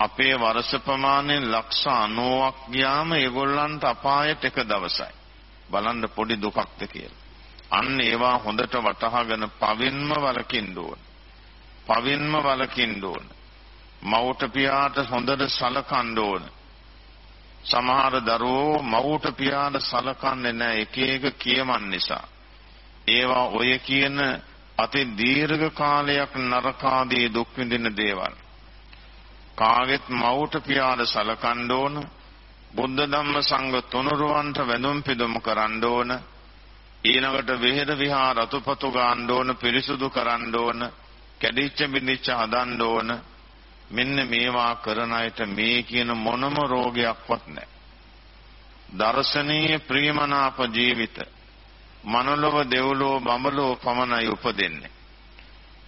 S2: අපේ වර්ෂ ප්‍රමාණය ලක්ෂ 90ක් ගියාම ඒගොල්ලන්ට අපායට එක දවසයි. බලන්න පොඩි දුකක්ද කියලා. අන්න ඒවා හොඳට වටහාගෙන පවින්ම වලකින්න ඕන. පවින්ම වලකින්න ඕන. මව්ට පියාට හොඳට සලකන්න ඕන. සමහර දරුවෝ මව්ට පියාට සලකන්නේ නැහැ එක එක කියමන් නිසා. ඒවා ඔය කියන අති දීර්ඝ කාලයක් නරකාදී දුක් විඳින දේවල්. කාගෙත් මවුට පියාට සලකන්න ඕන. බුද්ධ ධම්ම සංඝ තුනුරුවන්ට වැඳුම් පිදුම් කරන්න ඕන. ඊළඟට විහෙර විහාර අතුපතු ගන්න ඕන, පිරිසුදු කරන්න ඕන, කැඩිච්ච බිඳිච්ච හදන්න ඕන. මෙන්න මේවා කරන අයට මේ කියන මොනම රෝගයක්වත් නැහැ. දර්ශනීය ප්‍රියමනාප ජීවිත මනලොව දෙව්ලොව බඹලොව පමණයි උපදින්නේ.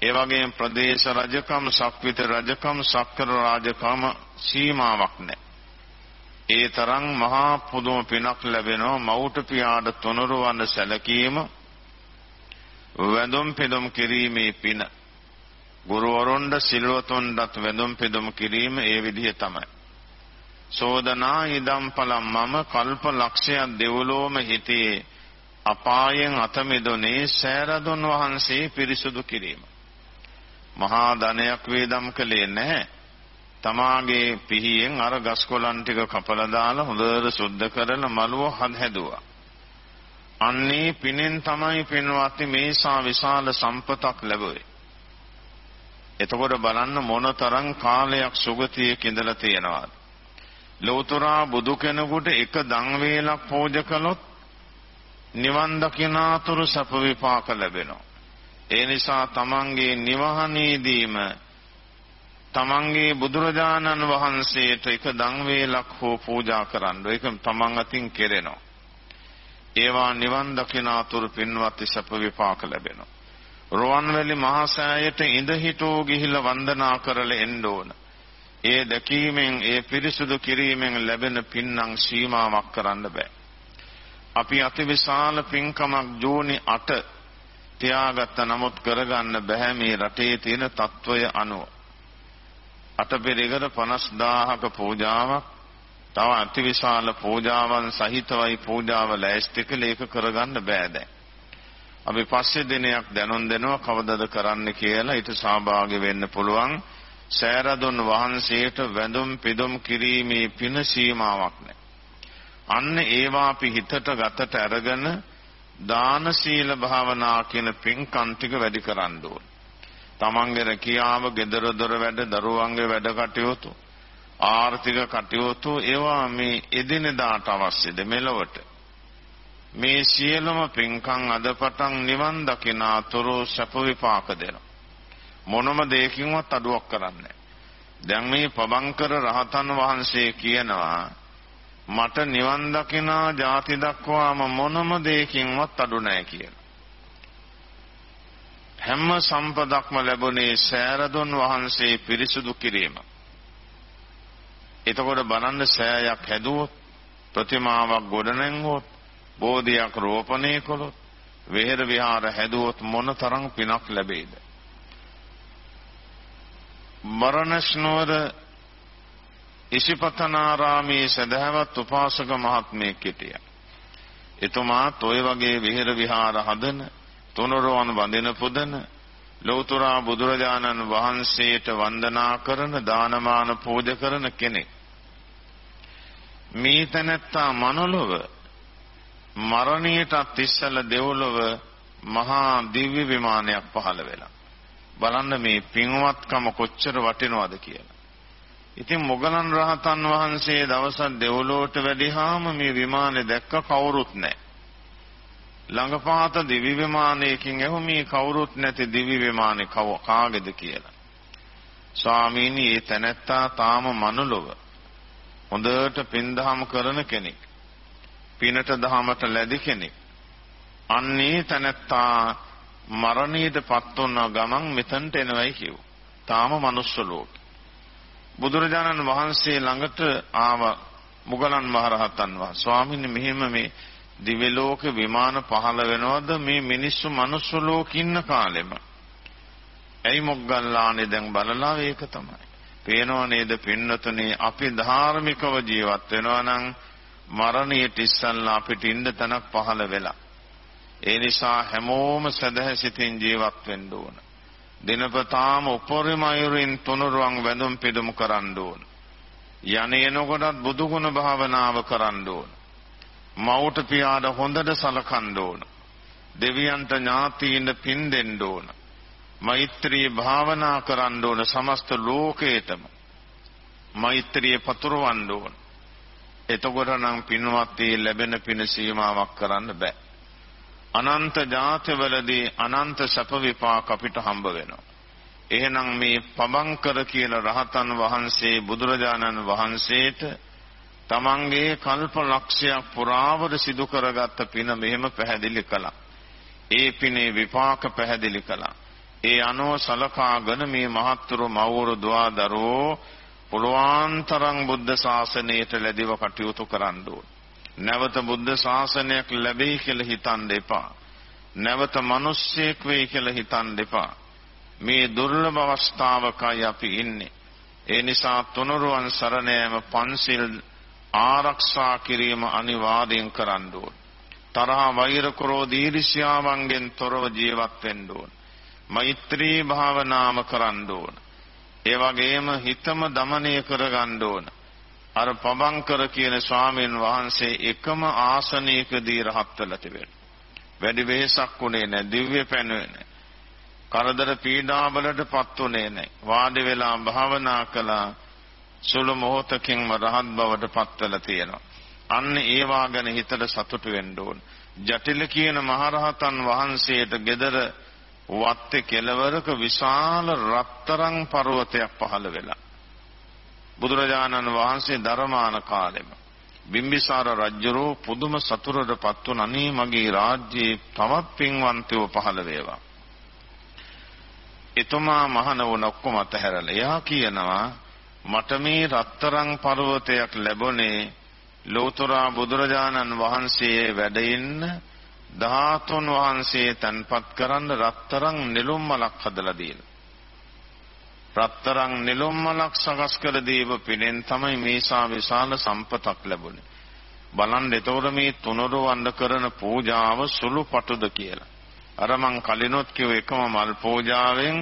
S2: ඒ වගේම ප්‍රදේශ රජකම්, සක්විත රජකම්, සක්කර රාජකම සීමාවක් නැහැ. ඒ තරම් මහා පුදුම පිනක් ලැබෙනවා. මවුට පියාට තුනුරුවන්න සැලකීම වැඳුම් පිදුම් කිරීමේ පින. ගුරුවරුන්ට සිල්වතුන්ටත් වැඳුම් පිදුම් කිරීම ඒ විදිහ තමයි. සෝදනා ඉදම් පලම් මම කල්ප ලක්ෂයක් දෙව්ලොවම හිටියේ අපායෙන් අත මිදුනේ සෑරදුන් වහන්සේ පිරිසුදු කිරීම. මහා ධනයක් වේදම් කළේ නැහැ. තමාගේ පිහියෙන් අර ගස් කොළන් ටික කපලා දාලා හොඳට සුද්ධ කරලා මලුව හද හැදුවා. අන්නේ පිනෙන් තමයි පින්වත්නි මේසා විශාල සම්පතක් ලැබුවේ. එතකොට බලන්න මොනතරම් කාලයක් සුගතියක ඉඳලා තියෙනවද? ලෝතුරා බුදු කෙනෙකුට එක දන් වේලක් පූජ කළොත් නිවන් දකිනාතුරු සප විපාක ලැබෙනවා. ඒ නිසා තමන්ගේ නිවහනේදීම තමන්ගේ බුදුරජාණන් වහන්සේට එක දන් වේලක් හෝ පූජා කරන්න. ඒක තමන් අතින් කෙරෙනවා. ඒවා නිවන් දකින අතුරු පින්වත් සප විපාක ලැබෙනවා. රුවන්වැලි මහා සෑයට ඉඳ හිටෝ ගිහිලා වන්දනා කරලා එන්න ඕන. ඒ දැකීමෙන් ඒ පිරිසුදු කිරීමෙන් ලැබෙන පින්නම් සීමාවක් කරන්න බෑ. අපි අතිවිශාල පින්කමක් ජෝනි 8 තියාගත්ත නමුත් කරගන්න බෑ මේ රටේ තියෙන తত্ত্বය අනුව. අටපිරිකර 50000ක පූජාවක් තව අතිවිශාල පූජාවන් සහිතවයි පූජාව ලෑස්ති කළ ඒක කරගන්න බෑ දැන්. අපි පස්සේ දිනයක් දැනුම් දෙනවා කවදද කරන්න කියලා ඊට සහභාගී වෙන්න පුළුවන්. සෑරදුන් වහන්සේට වැඳුම් පිදුම් කිරීමේ පින සීමාවක් නැහැ. අන්න ඒවා අපි හිතට ගතට අරගෙන දාන සීල භාවනා කියන පින්කම් ටික වැඩි කරන්න ඕනේ. තමන්ගේ රැකියාව, ගෙදර දොර වැඩ, දරුවන්ගේ වැඩ කටයුතු, ආර්ථික කටයුතු ඒවා මේ එදිනෙදාට අවශ්‍යද මෙලොවට. මේ සියලුම පින්කම් අදපටන් නිවන් දකිනා තුරු සැප විපාක දෙනවා. මොනම දෙයකින්වත් අඩුවක් කරන්නේ දැන් මේ පබංකර රහතන් වහන්සේ කියනවා මට නිවන් දකිනා ಜಾති දක්වාම මොනම දෙයකින්වත් අඩු නැහැ කියලා. හැම සම්පතක්ම ලැබුණේ සෑරදුන් වහන්සේ පිරිසුදු කිරීම. එතකොට බලන්න සෑයක් හැදුවොත් ප්‍රතිමාවක් ගොඩනැංවුවොත් බෝධියක් රෝපණය කළොත් වෙහෙර විහාර හැදුවොත් මොනතරම් පිනක් ලැබෙයිද? මරණස්නෝර ඉසිපතනාරාමේ සදහවත් උපාසක මහත්මයෙක් හිටියා. එතුමාත් ඔය වගේ විහෙර විහාර හදන තුනුරුවන් වඳින පුදන ලෞතුරා බුදුරජාණන් වහන්සේට වන්දනා කරන දානමාන පූජ කරන කෙනෙක්. මේ තැනැත්තා මනොලොව මරණයටත් ඉස්සල දෙව්ලොව මහා දිව්‍ය විමානයක් පහළ වෙලා. බලන්න මේ පින්වත්කම කොච්චර වටිනවද කියලා. ඉතින් මොගලන් රහතන් වහන්සේ දවසක් දෙව්ලොවට වැඩිහාම මේ විමානේ දැක්ක කවුරුත් නැහැ. ළඟපාත දිවි විමානයකින් එහුමී කවුරුත් නැති දිවි විමානේ කාගේද කියලා. ස්වාමීනි ඒ තැනැත්තා තාම මනුලොව හොඳට පින්දහම කරන කෙනෙක්. පිනට දහමට ලැබි කෙනෙක්. අන්නේ තැනැත්තා මරණයටපත් වුණ ගමන් මෙතනට එනවයි කිව්. තාම manuss ලෝකේ. බුදුරජාණන් වහන්සේ ළඟට ආව මුගලන් මහරහතන් වහන්සේ ස්වාමීන් මෙහෙම මේ දිව්‍ය ලෝක විමාන පහළ වෙනවද? මේ මිනිස්සු මනුස්ස ලෝකෙ ඉන්න කාලෙම. ඇයි මොග්ගල්ලානේ දැන් බලලා? ඒක තමයි. පේනව නේද පින්නතුනේ? අපි ධාර්මිකව ජීවත් වෙනවා නම් මරණයට ඉස්සල්ලා අපිට ඉන්න තැනක් පහළ වෙලා. ඒ නිසා හැමෝම සදහසිතින් ජීවත් වෙන්න ඕන. දිනපතාම උපරිම අයුරින් තුනුරුවන් වැඳුම් පිදුම් කරන්න ඕන. යන්නේනකොටත් බුදුගුණ භාවනාව කරන්න ඕන. මව්ට පියාට හොඳට සලකන්න ඕන. දෙවියන්ට ඥාතීන්ට පින් දෙන්න ඕන. මෛත්‍රී භාවනා කරන්න ඕන සමස්ත ලෝකේටම. මෛත්‍රිය පතුරවන්න ඕන. එතකොට නම් පින්වත් ලැබෙන පින සීමාවක් කරන්න බෑ. අනන්ත ජාතිවලදී අනන්ත සැප විපාක අපිට හම්බ වෙනවා. එහෙනම් මේ පබංකර කියන රහතන් වහන්සේ බුදුරජාණන් වහන්සේට තමන්ගේ කල්ප ලක්ෂයක් පුරාවට සිදු කරගත්ත පින මෙහෙම පැහැදිලි කළා. ඒ පිනේ විපාක පැහැදිලි කළා. ඒ අනුව සලකාගෙන මේ මහත්තුරු මව්වරු දුවා දරුවෝ පුළුවන් තරම් බුද්ධ ශාසනයට ලැබිව කටයුතු කරන්න ඕන. නැවත බුද්ධ ශාසනයක් ලැබෙයි කියලා හිතන්න එපා. නැවත මිනිස්සෙක් වෙයි කියලා හිතන්න එපා. මේ දුර්ලභ අවස්ථාවකයි අපි ඉන්නේ. ඒ නිසා තුනුරුවන් සරණ යාම පන්සිල් ආරක්ෂා කිරීම අනිවාර්යෙන් කරන්න ඕන. තරහ වෛර ක්‍රෝධ ඊර්ෂ්‍යාවන්ගෙන් තොරව ජීවත් වෙන්න ඕන. මෛත්‍රී භාවනාම කරන්න ඕන. ඒ වගේම හිතම দমনය කරගන්න ඕන. අර පබංකර කියන ස්වාමීන් වහන්සේ එකම ආසනයකදී රහත් වෙලා තිබෙනවා. වැඩි වෙහසක් උනේ නැහැ, දිව්‍ය පැනුවේ නැහැ. කරදර පීඩාවලටපත් උනේ නැහැ. වාඩි වෙලා භාවනා කළා. සුළු මොහොතකින්ම රහත් බවට පත් වෙලා තියෙනවා. අන්න ඒවා ගැන හිතට සතුටු වෙන්න ඕන. ජටිල කියන මහරහතන් වහන්සේට gedara වත්තේ කෙළවරක විශාල රත්තරන් පර්වතයක් පහළ වෙලා. බුදුරජාණන් වහන්සේ ධර්මාන කාලෙම බිම්බිසාර රජුරෝ පුදුම සතුටටපත් වුණ අනේ මගේ රාජ්‍යයේ තවත් පින්වන්තයෝ පහළ වේවා. එතුමා මහණ වුණ ඔක්කොම අතහැරලා එයා කියනවා මට මේ රත්තරන් පර්වතයක් ලැබුණේ ලෝතර බුදුරජාණන් වහන්සේ වැඩ ඉන්න ධාතුන් වහන්සේ තන්පත් කරන්න රත්තරන් නෙළුම් මලක් හදලා දීලා. රත්තරන් නෙළුම් මලක් සකස් කර දීව පිනෙන් තමයි මේසා විශාල සම්පතක් ලැබුණේ. බලන්න එතකොට මේ තුනරු වන්න කරන පූජාව සුළු පටුද කියලා. අර මං කලිනොත් කිව්ව එකම මල් පූජාවෙන්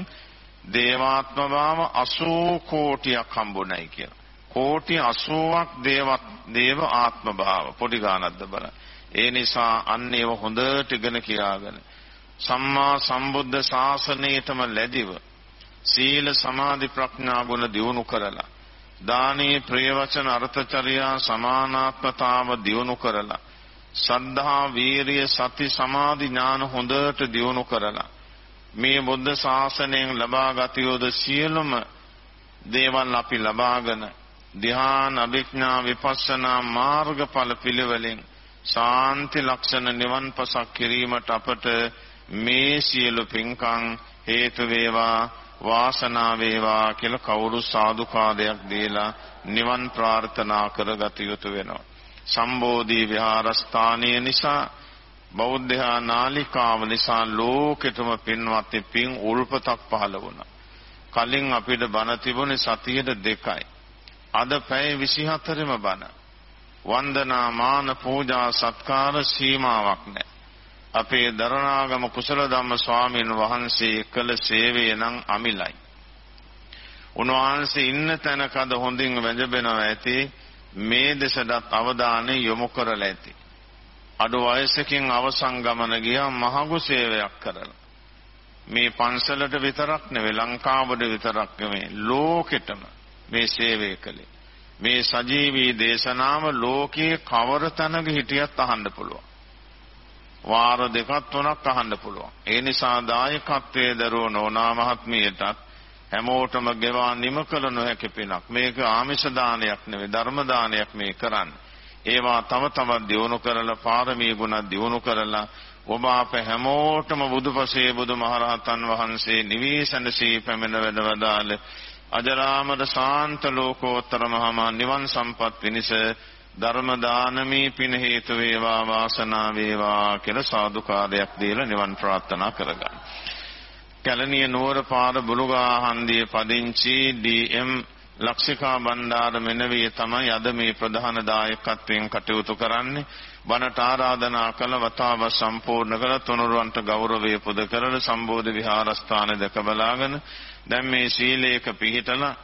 S2: දේවාත්ම භාව 80 කෝටියක් හම්බුණයි කියලා. කෝටි 80ක් දේවත් දේව ආත්ම භාව පොඩි ගානක්ද බලන්න. ඒ නිසා අන්න ඒව හොඳට ඉගෙන කියාගෙන සම්මා සම්බුද්ධ ශාසනයටම ලැබිව සීල සමාධි ප්‍රඥා ගුණ දියුණු කරලා දානීය ප්‍රියවචන අර්ථචර්යා සමානාත්මතාව දියුණු කරලා සද්ධා වීරිය සති සමාධි ඥාන හොඳට දියුණු කරලා මේ බුද්ධ ශාසනයෙන් ලබා ගත යුතු සියලුම දේවල් අපි ලබාගෙන ධ්‍යාන අභිඥා විපස්සනා මාර්ගඵල පිළිවෙලින් ශාන්ති ලක්ෂණ නිවන් පසක් කිරීමට අපට මේ සියලු පින්කම් හේතු වේවා වාසනාව වේවා කියලා කවුරු සාදුකාරයක් දීලා නිවන් ප්‍රාර්ථනා කරගත යුතු වෙනවා. සම්බෝධි විහාරස්ථානීය නිසා බෞද්ධ නාලිකාව නිසා ලෝකෙටම පින්වත් පින් උල්පතක් පහළ වුණා. කලින් අපිට බණ තිබුණේ සතියට දෙකයි. අද පැය 24ම බණ. වන්දනා මාන පූජා සත්කාර සීමාවක් නැහැ. අපේ දරණාගම කුසල ධම්ම ස්වාමීන් වහන්සේ කළ සේවය නම් අමිලයි. උන්වහන්සේ ඉන්න තැනක අද හොඳින් වැජබෙනවා ඇති මේ දෙසටත් අවධානය යොමු කරලා ඇති. අඩු වයසකින් අවසන් ගමන ගියා මහඟු සේවයක් කරලා. මේ පන්සලට විතරක් නෙවෙයි ලංකාවට විතරක් නෙවෙයි ලෝකෙටම මේ සේවය කළේ. මේ සජීවී දේශනාව ලෝකයේ කවර තැනක හිටියත් අහන්න පුළුවන්. වාර දෙකක් තුනක් අහන්න පුළුවන්. ඒ නිසා දායකත්වයේ දරුව නෝනා මහත්මියටත් හැමෝටම ගෙවා නිම කළ නොහැකි පිනක්. මේක ආමිෂ දානයක් නෙවෙයි ධර්ම දානයක් මේ කරන්නේ. ඒවා තව තවත් දියුණු කරලා පාරමී ගුණ දියුණු කරලා ඔබ අප හැමෝටම බුදුපසේ බුදුමහරහතන් වහන්සේ නිවීසඳසී පැමිණ වැඩවදාළ අජරාමර ශාන්ත ලෝකෝත්තර මහා නිවන් සම්පත් විනිස ධර්ම දානමේ පින හේතු වේවා වාසනාව වේවා කියලා සාදුකාරයක් දීලා නිවන් ප්‍රාර්ථනා කරගන්න. කැලණිය නුවර පාර බුලුගා හන්දියේ පදිංචි ඩී.එම්. ලක්ෂිකා බණ්ඩාර මෙනවිය තමයි අද මේ ප්‍රධාන දායකත්වයෙන් කටයුතු කරන්නේ. බණට ආරාධනා කළ වතාව සම්පූර්ණ කළ තුනුරුවන්ට ගෞරවය පුද කරන සම්බෝධි විහාරස්ථාන දැක බලාගෙන දැන් මේ ශීලයක පිහිටලා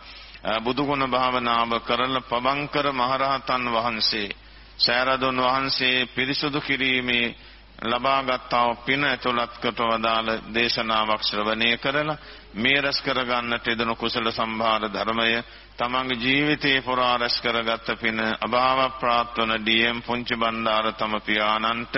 S2: බුදුගුණ භාවනාව කරලා පබංකර මහරහතන් වහන්සේ සෑරදුන් වහන්සේ පිරිසුදු කිරීමේ ලබාගත්තා පින ඇතුළත් කොට වදාළ දේශනාවක් ශ්‍රවණය කරලා මේ රැස් කරගන්නට යෙදුණු කුසල සම්භාර ධර්මය තමන්ගේ ජීවිතේ පුරා රැස් කරගත්ත පින අභාව ප්‍රාර්ථන ඩීඑම් පුංචි බණ්ඩාර තම පියාණන්ට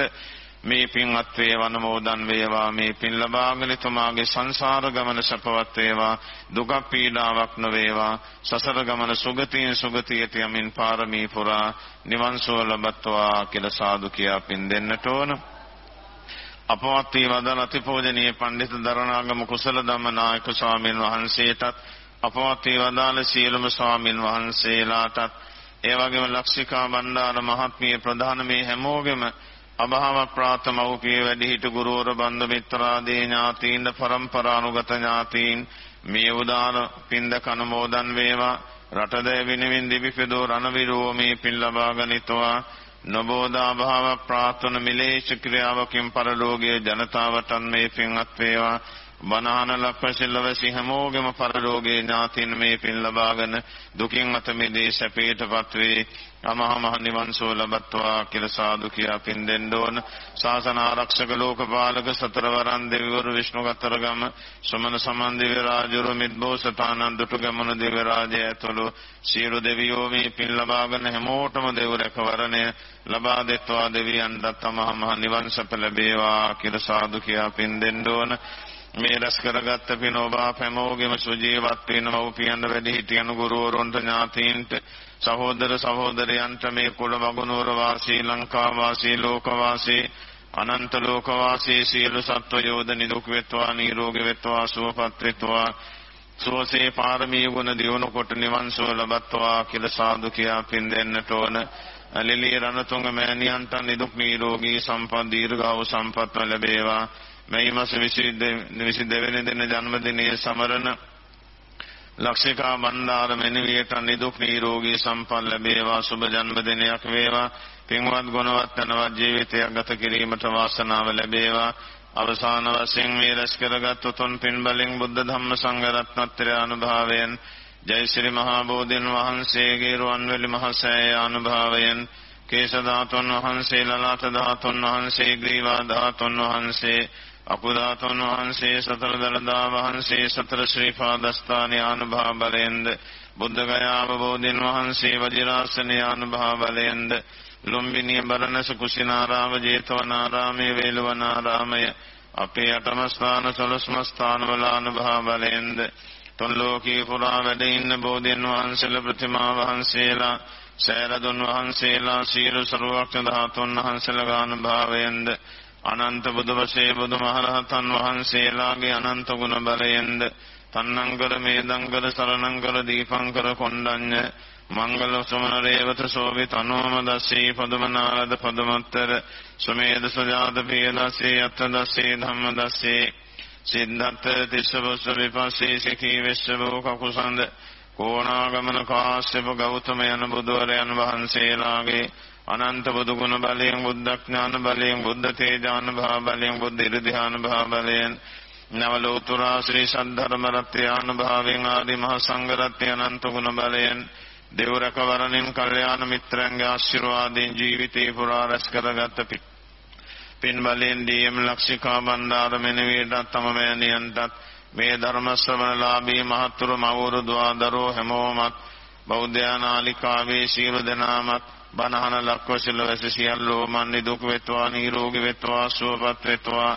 S2: මේ පින්වත් වේවන මොදන් වේවා. මේ පින් ලබාගෙන තුමාගේ සංසාර ගමන සපවත් වේවා. දුක පීඩාවක් නොවේවා. සසර ගමන සුගතියෙන් සුගතියට යමින් පාරමී පුරා නිවන් සුව ලබත්වා කියලා සාදු කියා පින් දෙන්නට ඕන. අපවත් වී වදන අතිපූජනීය පඬිතු දරණාගම කුසල ධම්ම නායක ස්වාමීන් වහන්සේටත් අපවත් වී වදාළ සියලුම ස්වාමීන් වහන්සේලාටත් ඒ වගේම ලක්ෂිකා බණ්ඩාර මහත්මිය ප්‍රධාන මේ හැමෝගෙම අභාව ප්‍රාතමෞපිය වැඩිහිටි ගුරුවර බන්ධ මිත්‍රාදී ඥාතීන් පරම්පරානුගත ඥාතීන් මේ උදාන පින්ද කනමෝදන් වේවා. රටද විනිවින් දිවිපෙදෝ රණවිරෝ මේ පින් ලබා ගනිතවා. නොබෝධා භාව ප්‍රාර්ථන මිලේච්ඡ ක්‍රියාවකින් පරලෝකයේ ජනතාවට මේ පින්වත් වේවා. බණහන ලක්පසිල්ලවසි හැමෝගෙම පරලෝකයේ ඥාතින් මේ පින් ලබාගෙන දුකින් අත මිදී සැපයටපත් වේ. අමහා මහ නිවන් සුව ලබත්වා කියලා සාදු කියා පින් දෙන්න ඕන. ශාසන ආරක්ෂක ලෝකපාලක සතරවරන් දෙවිවරු විෂ්ණු කතරගම සමන සමන් දිව්‍ය රාජුරු මිද්බෝසතානන් දුටුගමන දිව්‍ය රාජය ඇතුළු සියලු දෙවියෝ මේ පින් ලබාගෙන හැමෝටම දෙව් රැකවරණය ලබා දෙත්වා දෙවියන්ට අමහා මහ නිවන් සප ලැබේවා කියලා සාදු කියා පින් දෙන්න ඕන. මේ රැස් කරගත්ත පින ඔබ හැමෝගෙම සුජීවත් වෙන මව්පියන් වැඩි හිටියන ගුරුවරුන්ට ඥාතීන්ට සහෝදර සහෝදරයන්ට මේ කුල වගනුවර වාසී ලංකා වාසී ලෝක වාසී අනන්ත ලෝක වාසී සියලු සත්වයෝද නිදුක් වෙත්වා නිරෝගී වෙත්වා සුවපත් වෙත්වා සෝසේ පාරමී ගුණ දියුණු කොට නිවන් සුව ලබත්වා කියලා සාදු කියා පින් දෙන්නට ඕන. අලිලී රණතුංග මෑණියන්ට නිදුක් නිරෝගී සම්පත් දීර්ඝායු සම්පත් ලැබේවා. මේ මාස 22 වෙනි දින ජන්මදිනයේ සමරන ලක්ෂිකා බණ්ඩාර මෙනිවියට නිදුක් නිරෝගී සම්පන්න ලැබේවා. සුබ ජන්මදිනයක් වේවා. පින්වත් ගුණවත් යනවත් ජීවිතයක් ගත කිරීමට වාසනාව ලැබේවා. අවසාන වශයෙන් මේ රැස් කරගත් උතුම් පින් බලෙන් බුද්ධ ධම්ම සංඝ රත්නත්‍රය අනුභවයෙන් ජය ශ්‍රී මහා බෝධින් වහන්සේගේ රුවන්වැලි මහසෑය අනුභවයෙන් කේශ ධාතුන් වහන්සේ ලලාත ධාතුන් වහන්සේ ග්‍රීවා ධාතුන් වහන්සේ අකුධාතුන් වහන්සේ සතර දළදා වහන්සේ සතර ශ්‍රී පාදස්ථානයේ අනුභව බලයෙන්ද බුද්ධ ගයාව බෝධින් වහන්සේ වජිරාසනය අනුභව බලයෙන්ද ලුම්බිනිය බරණස කුසිනාරාම ජේතවනාරාමයේ වේලවනාරාමය අපේ අටම ස්ථාන සොළොස්ම ස්ථානවල අනුභව බලයෙන්ද තුන් ලෝකී පුරා වැඩ ඉන්න බෝධින් වහන්සේලා ප්‍රතිමා වහන්සේලා සෑරදුන් වහන්සේලා සියලු සරුවක්ෂ ධාතුන් වහන්සේලා අනුභවයෙන්ද අනන්ත බුදු වශයෙන් බුදුමහරහතන් වහන්සේලාගේ අනන්ත ගුණ බලයෙන්ද තන්නංකර මේදංකර සරණංකර දීපංකර කොණ්ඩඤ්ඤ මංගල සමන රේවත සෝවිත අනෝම දස්සී පදමනාලද පදමත්තර සමේද සජාත පිය දස්සේ අත්ථ දස්සේ ධම්ම දස්සේ සිද්ධාර්ථ තිස්සවස්ස විපස්සේ සිකී වෙස්සවෝ කකුසන්ද කෝණාගමන කාශ්‍යප ගෞතම යන බුදුවරයන් වහන්සේලාගේ අනන්ත බුදු ගුණ බලයෙන් බුද්ධඥාන බලයෙන් බුද්ධ තේජාන භාව බලයෙන් බුද්ධ ඉරිධාන භාව බලයෙන් නවලෝතුරා ශ්‍රී සද්ධර්ම රත්යාන භාවයෙන් ආදි මහ සංඝ රත්නය අනන්ත ගුණ බලයෙන් දෙව් රැකවරණින් කල්යාණ මිත්‍රයන්ගේ ආශිර්වාදයෙන් ජීවිතේ පුරා රැස් කරගත් පින් බලයෙන් දීයම් ලක්ෂිකා බණ්ඩාර මෙනවීටත් තම මෑණියන්ටත් මේ ධර්ම ශ්‍රවණලාභී මහත්තුරු මවුරු දුවදරෝ හැමෝමත් බෞද්ධ නාලිකාවේ සියලු දෙනාමත් බණහන ලක්වසිල වැස සියල්ලෝ මන් දුක් වෙත්වා නිරෝගී වෙත්වා සුවපත් වෙත්වා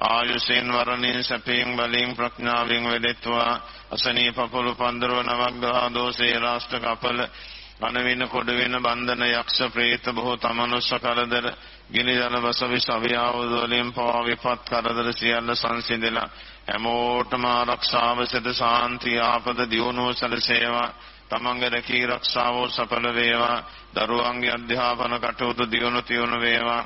S2: ආයුෂෙන් වරණින් සැපයෙන් බලයෙන් ප්‍රඥාවෙන් වෙදෙත්වා. අසනීප පොළු පන්දරව නවග්‍රහ දෝෂේ රාෂ්ට්‍ර කපල අන වෙන කොට වෙන බන්ධන යක්ෂ ප්‍රේත බොහෝ තමනුස්ස කරදර ගිනි ජල බස විස අවියාවද වලින් පවා විපත් කරදර සියල්ල සංසිඳලා හැමෝටම ආරක්ෂාව සද සාන්තිය ආපද දියුණුව සැලසේවා. තමන්ගේ රැකී ආරක්ෂාව සඵල වේවා. දරුවන්ගේ අධ්‍යාපන කටයුතු දියුණු තියුණු වේවා.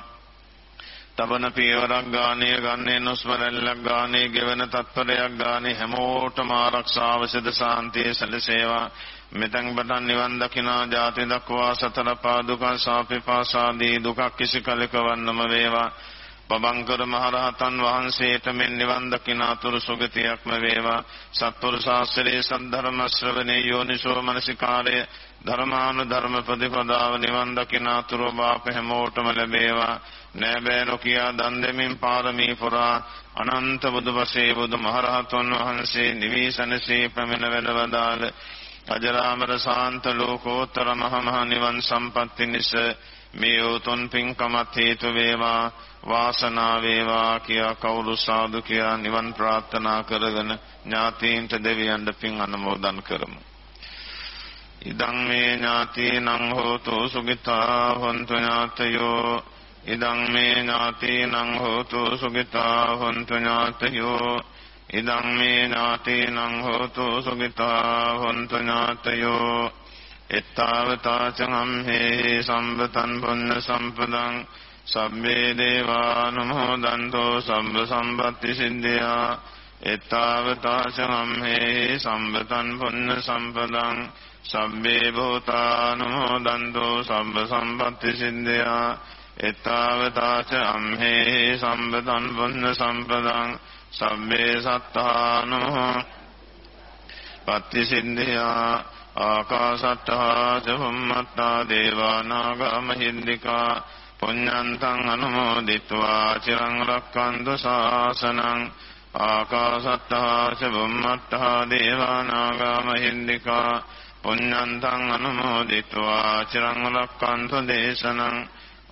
S2: තබන පියවරක් ගානේ ගන්නේ නොස්මරල්ලක් ගානේ ගෙවන තත්පරයක් ගානේ හැමෝටම ආරක්ෂාව සද සාන්තිය සැලසේවා. මෙතෙන් පටන් නිවන් දකිනා ජාති දක්වා සතර පාදුකන් සාපේපාසාදී දුකක් කිසි කලක වන්නම වේවා. පබංකර මහරහතන් වහන්සේට මෙන් නිවන් දකින අතුරු සුගතියක්ම වේවා. සත්පුරු ශාස්ත්‍රයේ සද්ධර්ම ශ්‍රවණේ යෝනිසෝ මනසිකාරය ධර්මානු ධර්ම ප්‍රතිපදාව නිවන් දකින අතුරු බාප හැමෝටම ලැබේවා. නෑබෑ නොකියා දන් දෙමින් පාරමී පුරා අනන්ත බුදුපසේ බුදු මහරහතන් වහන්සේ නිවිසනසේ පැමිණ වැඩවදාළ අජරාමර සාන්ත ලෝකෝත්තර මහ මහ නිවන් සම්පatti නිස මේ උතුම් පින්කමත් හේතු වේවා වාසනාව වේවා කියා කවුරු සාදු කියා නිවන් ප්‍රාර්ථනා කරගෙන ඥාතීන්ට දෙවියන්ට පින් අනුමෝදන් කරමු. ඉදං මේ ඥාතීනං හෝතු සුගිතා හොන්තු ඥාතයෝ ඉදං මේ ඥාතීනං හෝතු සුගිතා හොන්තු ඥාතයෝ ඉදං මේ ඥාතීනං හෝතු සුගිතා හොන්තු ඥාතයෝ එත්තාවතාචං සම්බතන් පුන්න සම්පදං සබ්බේ දේවානුමෝදන්තෝ සම්බ සම්පත්ති සිද්ධියා. එත්තාවතාචං සම්බතන් පුන්න සම්පදං සබ්බේ භූතානුමෝදන්තෝ සම්බ සම්පත්ති සිද්ධියා. එත්තාවතාච අම්හේ සම්බතන් පුන්න සම්පදං සබ්බේ සත්තානෝ පත්ති සිද්ධියා. ආකාශට්ටහා චුම්මත්තා දේවානාගා මහිද්దికා පුඤ්ඤන්තං අනුමෝදිත්වා චිරං රක්칸තු ශාසනං ආකාශට්ටහා චුම්මත්තා දේවානාගා මහිද්దికා පුඤ්ඤන්තං අනුමෝදිත්වා චිරං රක්칸තු දේශනං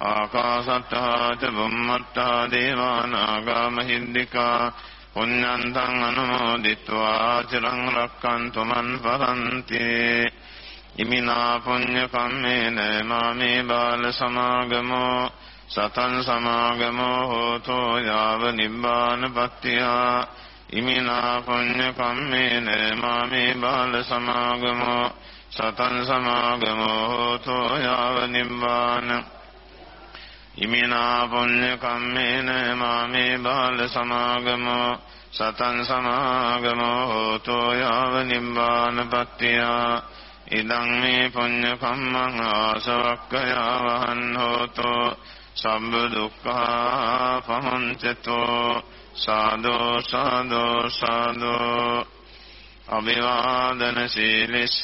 S2: ආකාශට්ටහා චුම්මත්තා දේවානාගා මහිද්దికා පුඤ්ඤන්තං අනුමෝදිත්වා චිරං රක්칸තු මන් පරන්ති ඉමිනා පුඤ්ඤ කම්මේන මාමේ බාල සමාගමෝ සතන් සමාගමෝ හෝතෝ යාව නිබ්බානපත්තියා ඉමිනා පුඤ්ඤ කම්මේන මාමේ බාල සමාගමෝ සතන් සමාගමෝ හෝතෝ යාව නිබ්බානපත්තියා ඉමිනා පුඤ්ඤ කම්මේන මාමේ බාල සමාගමෝ සතං සමාගමෝ හෝතෝ යාව නිබ්බානපත්තිය ඉදං මේ පුඤ්ඤ කම්මං ආසවක්ඛයා වහන් හෝතෝ සම්බ දුක්ඛා පහංචතෝ සාදෝ සාදෝ සාදෝ අභිවාදන සීලිස්ස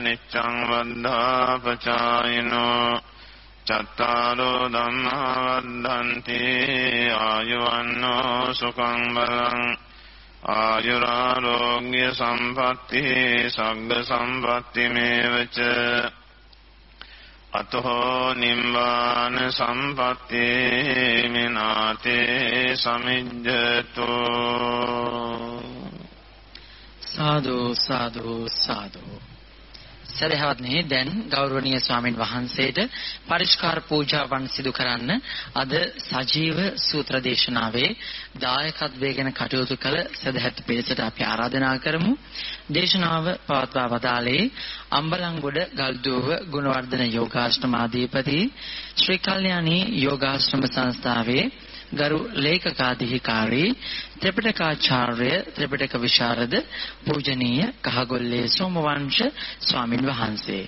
S2: නිච්ඡං වද්ධාපචායිනෝ චත්තාරෝ ධම්මා වද්දන්ති ආයුවන්නෝ සුඛං බලං. ආයුරාරෝග්‍ය සම්පatti සග්ග සම්පatti මේවච. අතෝ නිම්බාන සම්පatti මිනාතේ සමිජ්ජතෝ.
S1: සාදු සාදු සාදු. සදහවත්නේ දැන් ගෞරවනීය ස්වාමින් වහන්සේට පරිස්කාර පූජාවන් සිදු කරන්න අද සජීව සූත්‍ර දේශනාවේ දායකත්වයෙන් කටයුතු කළ සදහත් පිරිසට අපි ආරාධනා කරමු. දේශනාව පවත්වා වදාළේ අම්බලන්ගොඩ ගල්දුව ගුණවර්ධන යෝගාශ්‍රමාධිපති ශ්‍රී කල්යාණී යෝගාශ්‍රම සංස්ථාවේ ගරු ලේකකාධිකාරී ත්‍රිපිටකාචාර්ය ත්‍රිපිටක විශාරද පූජනීය කහගොල්ලේ සෝමවංශ ස්වාමින් වහන්සේ.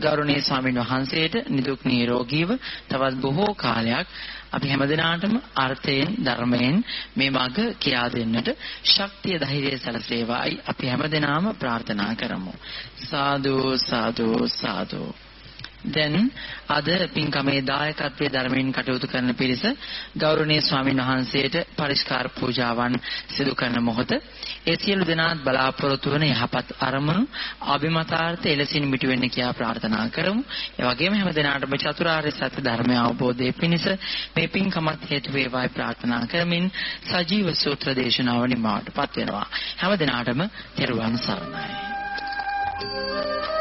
S1: ගෞරවනීය ස්වාමින් වහන්සේට නිදුක් නිරෝගීව තවත් බොහෝ කාලයක් අපි හැමදිනාටම අර්ථයෙන් ධර්මයෙන් මේ මඟ කියා දෙන්නට ශක්තිය ධෛර්යය සැලසේවායි අපි හැමදිනාම ප්‍රාර්ථනා කරමු. සාදු සාදු සාදු. දැන් අද පින්කමේ දායකත්වයේ ධර්මයෙන් කටයුතු කරන පිරිස ගෞරවනීය ස්වාමින් වහන්සේට පරිස්කාර පූජාවන් සිදු කරන මොහොත ඒ සියලු දෙනාත් බලාපොරොත්තු වන යහපත් අරමුණු අභිමතාර්ථ එලෙසින් මිටු වෙන්න කියා ප්‍රාර්ථනා කරමු. ඒ වගේම හැම දිනාටම චතුරාර්ය සත්‍ය ධර්මය අවබෝධයේ පිණිස මේ පින්කමත් හේතු වේවායි ප්‍රාර්ථනා කරමින් සජීව සූත්‍ර දේශනාව නිමාවටපත් වෙනවා. හැම දිනාටම තෙරුවන් සරණයි. Thank you.